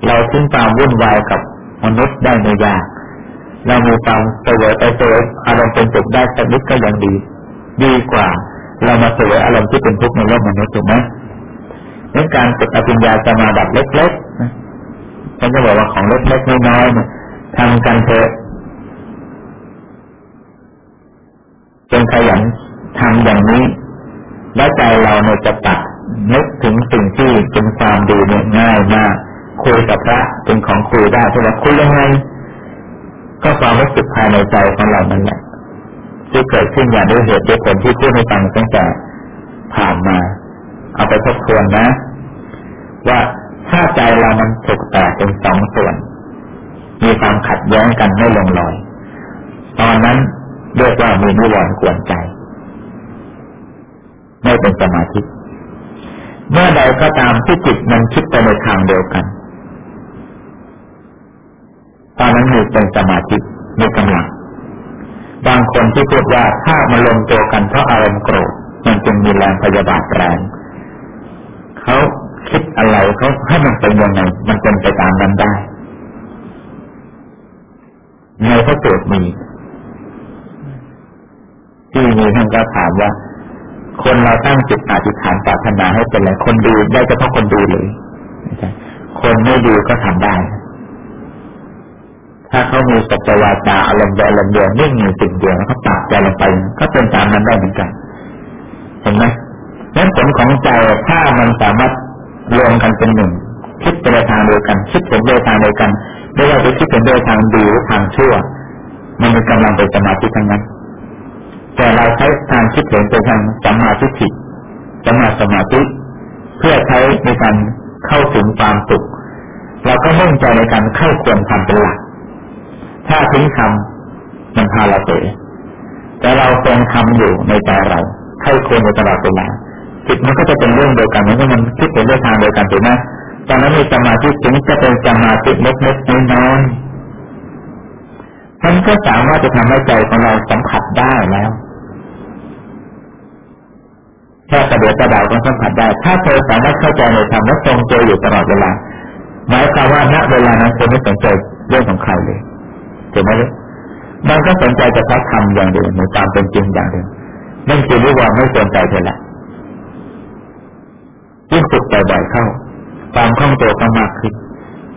เราทิ้งความวุ่นวายกับมนุษย์ได้ไม่ยากเรามีความเสวยไปเสวยอารมณ์เป็นสุขได้สักนิดก็ยังดี ดีกว่า เรามาสวยอารมณ์ที่เป็นทุกข์ในโลกมนุษย์ถูกไหมในการฝึกอภิญญาสมาบัติเล็กๆฉันจะบอกว่าของเล็กๆน้อยๆเนี่ยทำกันเถอะจนขยันทำอย่างนี้ แล้วใจเราเนี่ยจะตัดนึกถึงสิ่งที่เป็นความดีเนี่ยง่ายมากคุยกับพระเป็นของคุยได้เพราะว่าคุยยังไงก็ความรู้สึกภายในใจของเรานั่นแหละ ที่เกิดขึ้นอย่างด้วยเหตุด้วยผลที่พูดให้ฟังตั้งแต่ผ่านมา เอาไปทบทวนนะ ว่าถ้าใจเรามันถูกแตกเป็นสองส่วน มีความขัดแย้งกันไม่ลงรอย ตอนนั้นเรียกว่ามีนิวรณ์กวนใจ ไม่เป็นสมาธิเมื่อใดก็ตามที่จิตมันคิดไปในทางเดียวกัน ตอนนั้นมีเป็นสมาธิมีกำลัง บางคนที่พูดว่าถ้ามาลงตัวกันเพราะอารมณ์โกรธมันจึงมีแรงพยาบาทแรงเขาคิดอะไรเขาให้มันเป็นยังไงมันเป็นไปตามนั้นได้ในพระสูตรมีที่มีท่านก็ถามว่า คนเราตั้งจิตอธิษฐานปรารถนาให้เป็นอะไรคนดูได้เฉพาะคนดูเลยคนไม่ดูก็ทำได้ ถ้าเขามีสัจวาจาอารมณ์เดียวอารมณ์เดียวนิ่งอยู่สิ่งเดียวเขาตัดใจลงไปก็เป็นตามนั้นได้เหมือนกัน เห็นไหมนั้นผลของใจถ้ามันสามารถรวมกันเป็นหนึ่ง คิดไปในทางเดียวกัน คิดเป็นในทางเดียวกัน ไม่ว่าจะคิดเป็นในทางดีหรือทางชั่ว มันมีกำลังเป็นสมาธิทั้งนั้น แต่เราใช้ทางคิดเห็นเป็นทางสัมมาทิฏฐิสัมมาสมาธิเพื่อใช้ในการเข้าถึงความสุขเราก็มุ่งใจในการเข้าควรทำเป็นหลัก ถ้าทิ้งทำมันพาเราเตะแต่เราทรงทำอยู่ในใจเราเข้าควรในตลอดเวลาจิตมันก็จะเป็นเรื่องเดียวกันมันก็มันคิดเป็นเรื่องทางเดียวกันถูกไหมตอนนั้นมีสมาธิถึงจะเป็นสมาธิเล็กๆน้อยๆมันก็สามารถจะทำให้ใจของเราสัมผัสได้แล้วแค่กระเดียกระดาวก็สัมผัสได้ ถ้าเธอสามารถเข้าใจในธรรมและทรงตัวอยู่ตลอดเวลาหมายความว่าณเวลานั้นเธอไม่สนใจเรื่องของใครเลย ถูกไหมล่ะมันก็สนใจจะพัฒธรรมอย่างเดียวในความเป็นจริงอย่างเดียวนั่นคือรู้ว่าไม่สนใจเธอละยิ่งฝึกบ่อยๆเข้า ความคล่องตัวก็มากขึ้น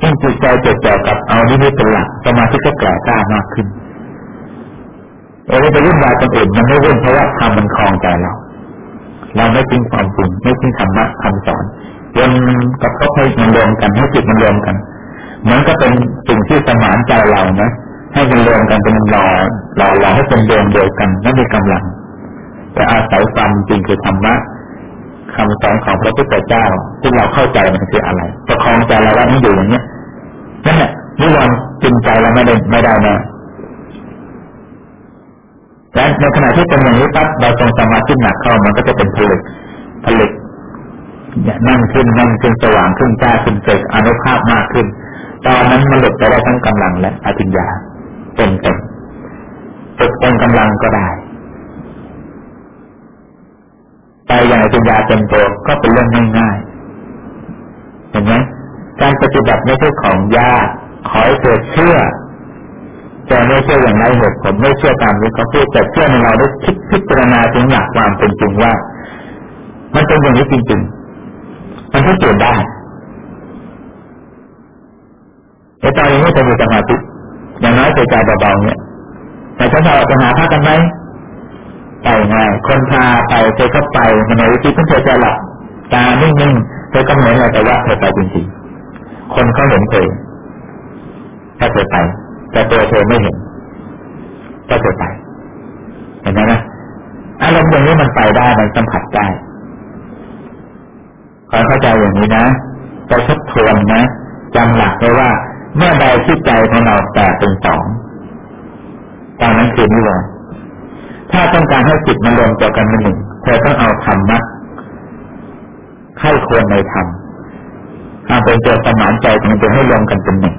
ยิ่งจิตใจจดจ่อกับเอานี่นี่เป็นหลักสมาธิก็แก่กล้ามากขึ้นเออไปยุ่งวายคนอื่นมันไม่วุ่นเพราะว่าทำมันคลองใจเรา เราไม่ทิ้งความจริงไม่ทิ้งธรรมะคำสอนจนกับเขาให้มันรวมกันให้จิตมันรวมกันมือนก็เป็นสิ่งที่สมานใจเรานะ ให้มันรวมกันเป็นรอรอรอให้เป็นดวงเดียวกันนั่นมีกำลัง แต่อาศัยความจริงคือธรรมะคำสอนของพระพุทธเจ้าที่เราเข้าใจมันคืออะไรประคองใจเราว่ามันอยู่อย่างนี้นั่นแหละนิวรณ์จินใจเราไม่ได้ไม่ได้นะและในขณะที่เป็นอย่างนี้ปั๊บเราทรงสมาธิหนักเข้ามันก็จะเป็นผลึกผลึกนั่งขึ้นนั่งขึ้นสว่างขึ้นจ้าขึ้นเกิดอนุภาพมากขึ้น ตอนนั้นมันหลุดไปได้ทั้งกำลังและอภิญญา เต็มเต็มฝึกเต็มกำลังก็ได้ไปอย่างปัญญาเต็มตัวก็เป็นเรื่องง่ายๆเห็นไหมการปฏิบัติไม่ใช่ของยากขอให้เกิดเชื่อแต่ไม่เชื่ออย่างไรเหตุผลไม่เชื่อตามที่เขาพูดแต่เชื่อในเราได้คิดพิจารณาถึงหลักความเป็นจริงว่า มันเป็นอย่างนี้จริงๆ มันที่เกิดได้ในตอนนี้จะมีสมาธิ อย่างน้อยใจเบาๆเนี่ยแต่ฉันเราจะหาพากันไหมไปง่ายคนพาไปเธอก็ไปมันในวิธีที่เธอจะหลับตานิ่งๆเธอก็เหมือนอะไรแต่ว่าเธอไปจริงๆคนเขาเห็นเธอถ้าเธอไป แต่ตัวเธอไม่เห็นก็เธอไปเห็นไหมนะอารมณ์อย่างนี้มันไปได้มันสัมผัสได้ขอเข้าใจอย่างนี้นะจะทบทวนนะจำหลักไว้ว่า เมื่อใดที่ใจของเราแตกเป็นสองตอนนั้นคือนิวรณ์ถ้าต้องการให้จิตมันรวมตัวกันเป็นหนึ่งเธอต้องเอาธรรมะไข้ควรในธรรมเอาเป็นตัวสมานใจมันจะให้รวมกันเป็นหนึ่ง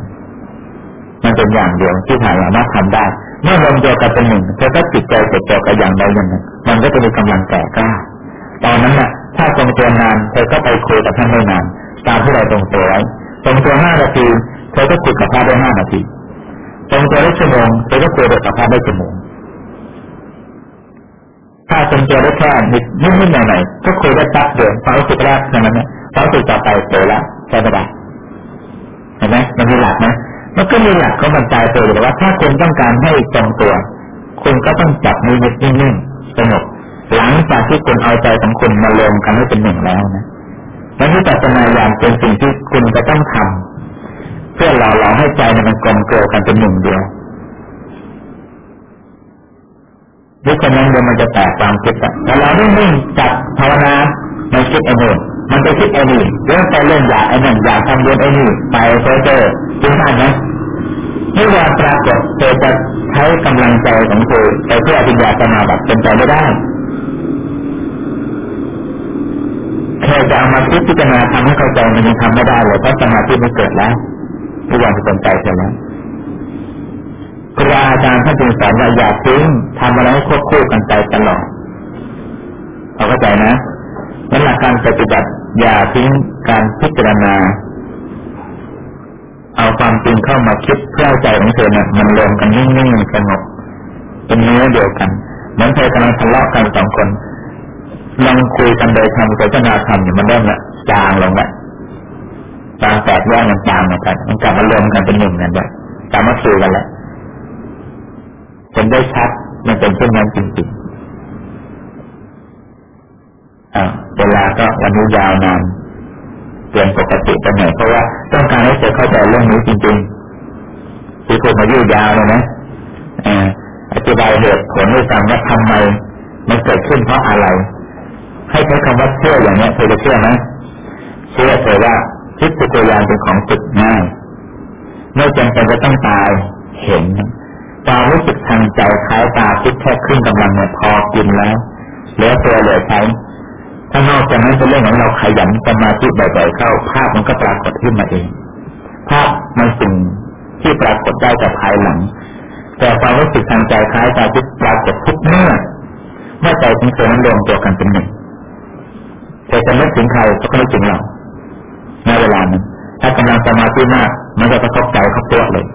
มันเป็นอย่างเดียวที่ถ่ายสามารถทำได้ เมื่อรวมตัวกันเป็นหนึ่งเธอก็จิตใจจดจ่อกับอย่างใดอย่างหนึ่งมันก็จะมีกำลังแก่กล้าตอนนั้นน่ะ ถ้าทรงตัวนานเธอก็ไปคุยกับท่านไม่นานตามที่เราตรงตัวไว้ตรงตัวห้านาที เธอก็คุยกับพระได้ห้านาทีตรงตัวได้ชั่วโมงเธอก็คุยกับพระได้ชั่วโมงถ้าเป็นตัวได้แค่นิดนิดหน่อยหน่อยก็คุยได้ตั๊บเดียวความรู้สึกแรกเท่านั้นนะความรู้สึกต่อไปเจอแล้วใช่ไหมล่ะเห็นไหมมันมีหลักนะมันก็มีหลักของมันใจตัวอยู่ว่า ถ้าคุณต้องการให้ตรงตัว คุณก็ต้องจับมือนิ่งๆสงบหลังจากที่คุณเอาใจของคุณมารวมกันให้เป็นหนึ่งแล้วนะและที่ปัจจัยยานเป็นสิ่งที่คุณจะต้องทำเพื่อหล่อหลอมให้ใจมันกลมเกลียวกันเป็นหนึ่งเดียวหรือฉะนั้นเดี๋ยวมันจะแตกความคิดแต่เราไม่นิ่งจับภาวนามันคิดไอ้นู่นมันไปคิดไอ้นี่เรื่องไปเรื่องอยากไอ้นั่นอยากทำเรื่องไอ้นี่ไปเจอเจอจริงไหมเมื่อวาปรากฏเธอจะใช้กำลังใจของเธอไปเพื่ออภิญญาสมาบัติเป็นไปไม่ได้แค่จะเอามาคิดพิจารณาทำให้เข้าใจมันยังทำไม่ได้เลยเพราะสมาธิไม่เกิดแล้ว ทุกวันเป็นใจเสร็จแล้วครูอาจารย์ท่านจึงสอนว่าอย่าทิ้งทำอะไรให้ควบคู่กันไปตลอดเราเข้าใจนะนั่นหลักการปฏิบัติอย่าทิ้งการพิจารณา เอาความจริงเข้ามาคิดเพื่อใจของเธอเนี่ยมันรวมกันนิ่งๆสงบเป็นเนื้อเดียวกันเหมือนเธอกำลังทะเลาะกันสองคนลองคุยกันโดยทำโดยนาธรรมเนี่ยมันเริ่มละจางลงละ จางแตกแยกมันจางเหมือนกันมันกลับมารวมกันเป็นหนึ่งนั่นแหละกลับมาคุยกันแล้วเห็นได้ชัดมันเป็นเช่นนั้นจริงๆอ่าเวลาก็วันนี้ยาวนานเปลี่ยนปกติไปหน่อยเพราะว่าต้องการให้เธอเข้าใจเรื่องนี้จริงๆที่คุณมายืดยาวเลยนะอธิบายเหตุผลให้ฟังว่าทำไม มันเกิดขึ้นเพราะอะไร ให้ใช้คำว่าเชื่ออย่างนี้เธอจะเชื่อไหมเชื่อเธอว่า ทิพย์ตัวยานเป็นของฝึกง่ายไม่จำเป็นจะต้องตายเห็นความรู้สึกทางใจคล้ายตาคิดแค่ครึ่งกำลังเนี่ยพอกินแล้วเหลือตัวเหลือใช้ถ้านอกจากนั้นเป็นเรื่องของเราขยันสมาธิบ่อยๆเข้า ภาพมันก็ปรากฏขึ้นมาเอง ภาพมันสิ่งที่ปรากฏได้จากภายหลัง แต่ความรู้สึกทางใจคล้ายตาคิดปรากฏทุกเมื่อเมื่อใจของเธอนั้นรวมตัวกันเป็นหนึ่งแต่จะนึกถึงใครก็ไม่ถึงเรา ในเวลานั้นถ้ากำลังสมาธิมากมันจะกระทบใจเขาตัวเลย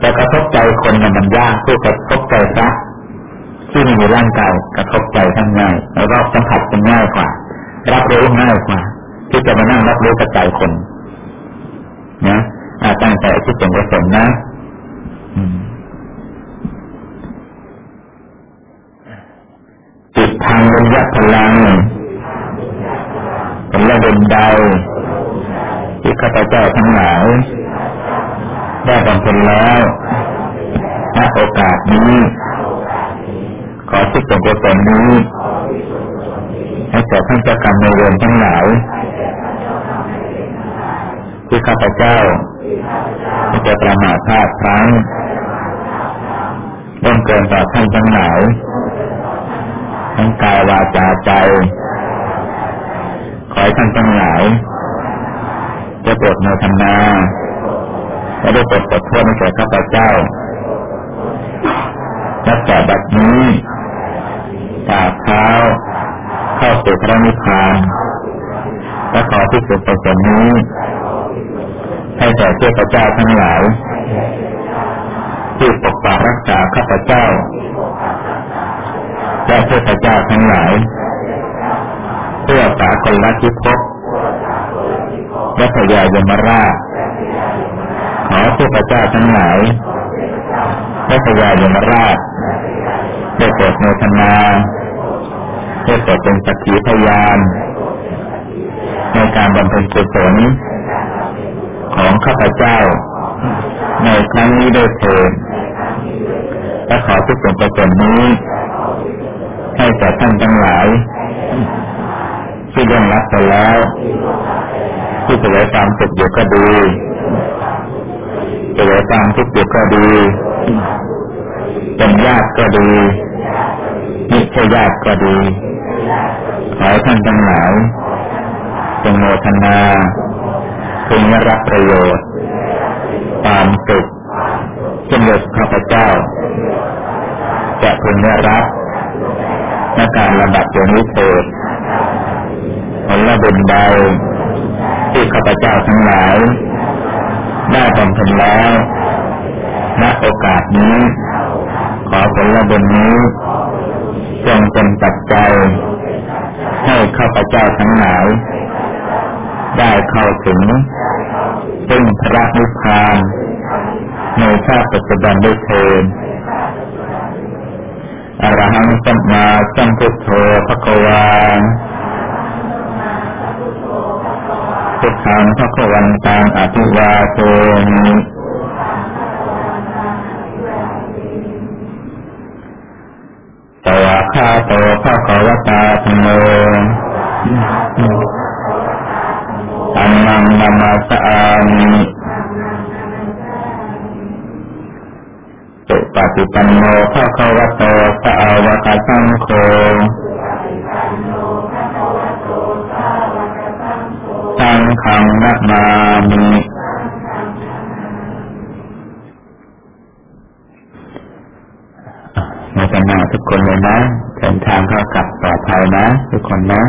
แต่กระทบใจคนเนี่ยมันยากผู้กระทบใจพระที่มีร่างกายกระทบใจท่านง่ายแล้วก็สัมผัสเป็นง่ายกว่า รับรู้ง่ายกว่า ที่จะมานั่งรับรู้กับใจคนนะอาตั้งใจคิดเป็นกุศลนะจิตทางบรรยพลังผลบุญใด ที่ข้าพเจ้าทั้งหลายได้บำเพ็ญแล้วณโอกาสนี้ ขอที่ส่วนกุศลนี้ ให้แก่ท่านเจ้ากรรมในเวรทั้งหลายที่ข้าพเจ้าจะประมาทพลาดพลั้งร่วมเกินต่อท่านทั้งหลายทั้งกายวาจาใจ ขอให้ท่านทั้งหลาย จะโปรดในธรรมาและได้โปรดขอโทษในแก่ข้าพเจ้านับแต่บัดนี้ตาเท้าเข้าสู่พระนิพพานและขอที่สุดประสงค์นี้ให้แก่เทพเจ้าทั้งหลายที่ปกปักรักษาข้าพเจ้าและเทพเจ้าทั้งหลายเพื่อสากลทิภพและพยายมราช ขอเทพเจ้าทั้งหลายและพยายมราชได้โปรดโมทนาได้โปรดเป็นสักขีพยาน ในการบำเพ็ญกุศลของข้าพเจ้า ในครั้งนี้ด้วยเถิดและขอทุกส่วนประสงนี้ ให้แก่ท่านทั้งหลายที่ร่วงรับไปแล้ว ที่เสวยความสุขอยู่ก็ดีเสวยความทุกข์อยู่ก็ดี เป็นญาติก็ดีมิใช่ญาติก็ดี ขอท่านทั้งหลายจงโมทนาพึงรับประโยชน์ความสุขเช่นเดียวข้าพเจ้า จะพึงได้รับในการระดับอย่างนี้เถิดผลบุญใด ที่ข้าพเจ้าทั้งหลายได้บำเพ็ญแล้วณโอกาสนี้ ขอผลบุญนี้จงเป็นปัจจัยให้ข้าพเจ้าทั้งหลาย ได้เข้าถึงซึ่งพระนิพพานในชาติปัจจุบันด้วยเทินอรหังสัมมาสัมพุทโธพระกวา พุทธังพระกวันตังอภิวาโทมิสวาคาโตพระกวตาธโมอันนังนามาสามิสุปฏิปันโนภะควะโตสาวกสังโฆ สังขังนัมามิมาจะมาทุกคนเลยนะเดินทางเข้ากลับปลอดภัยนะ ทุกคนนะ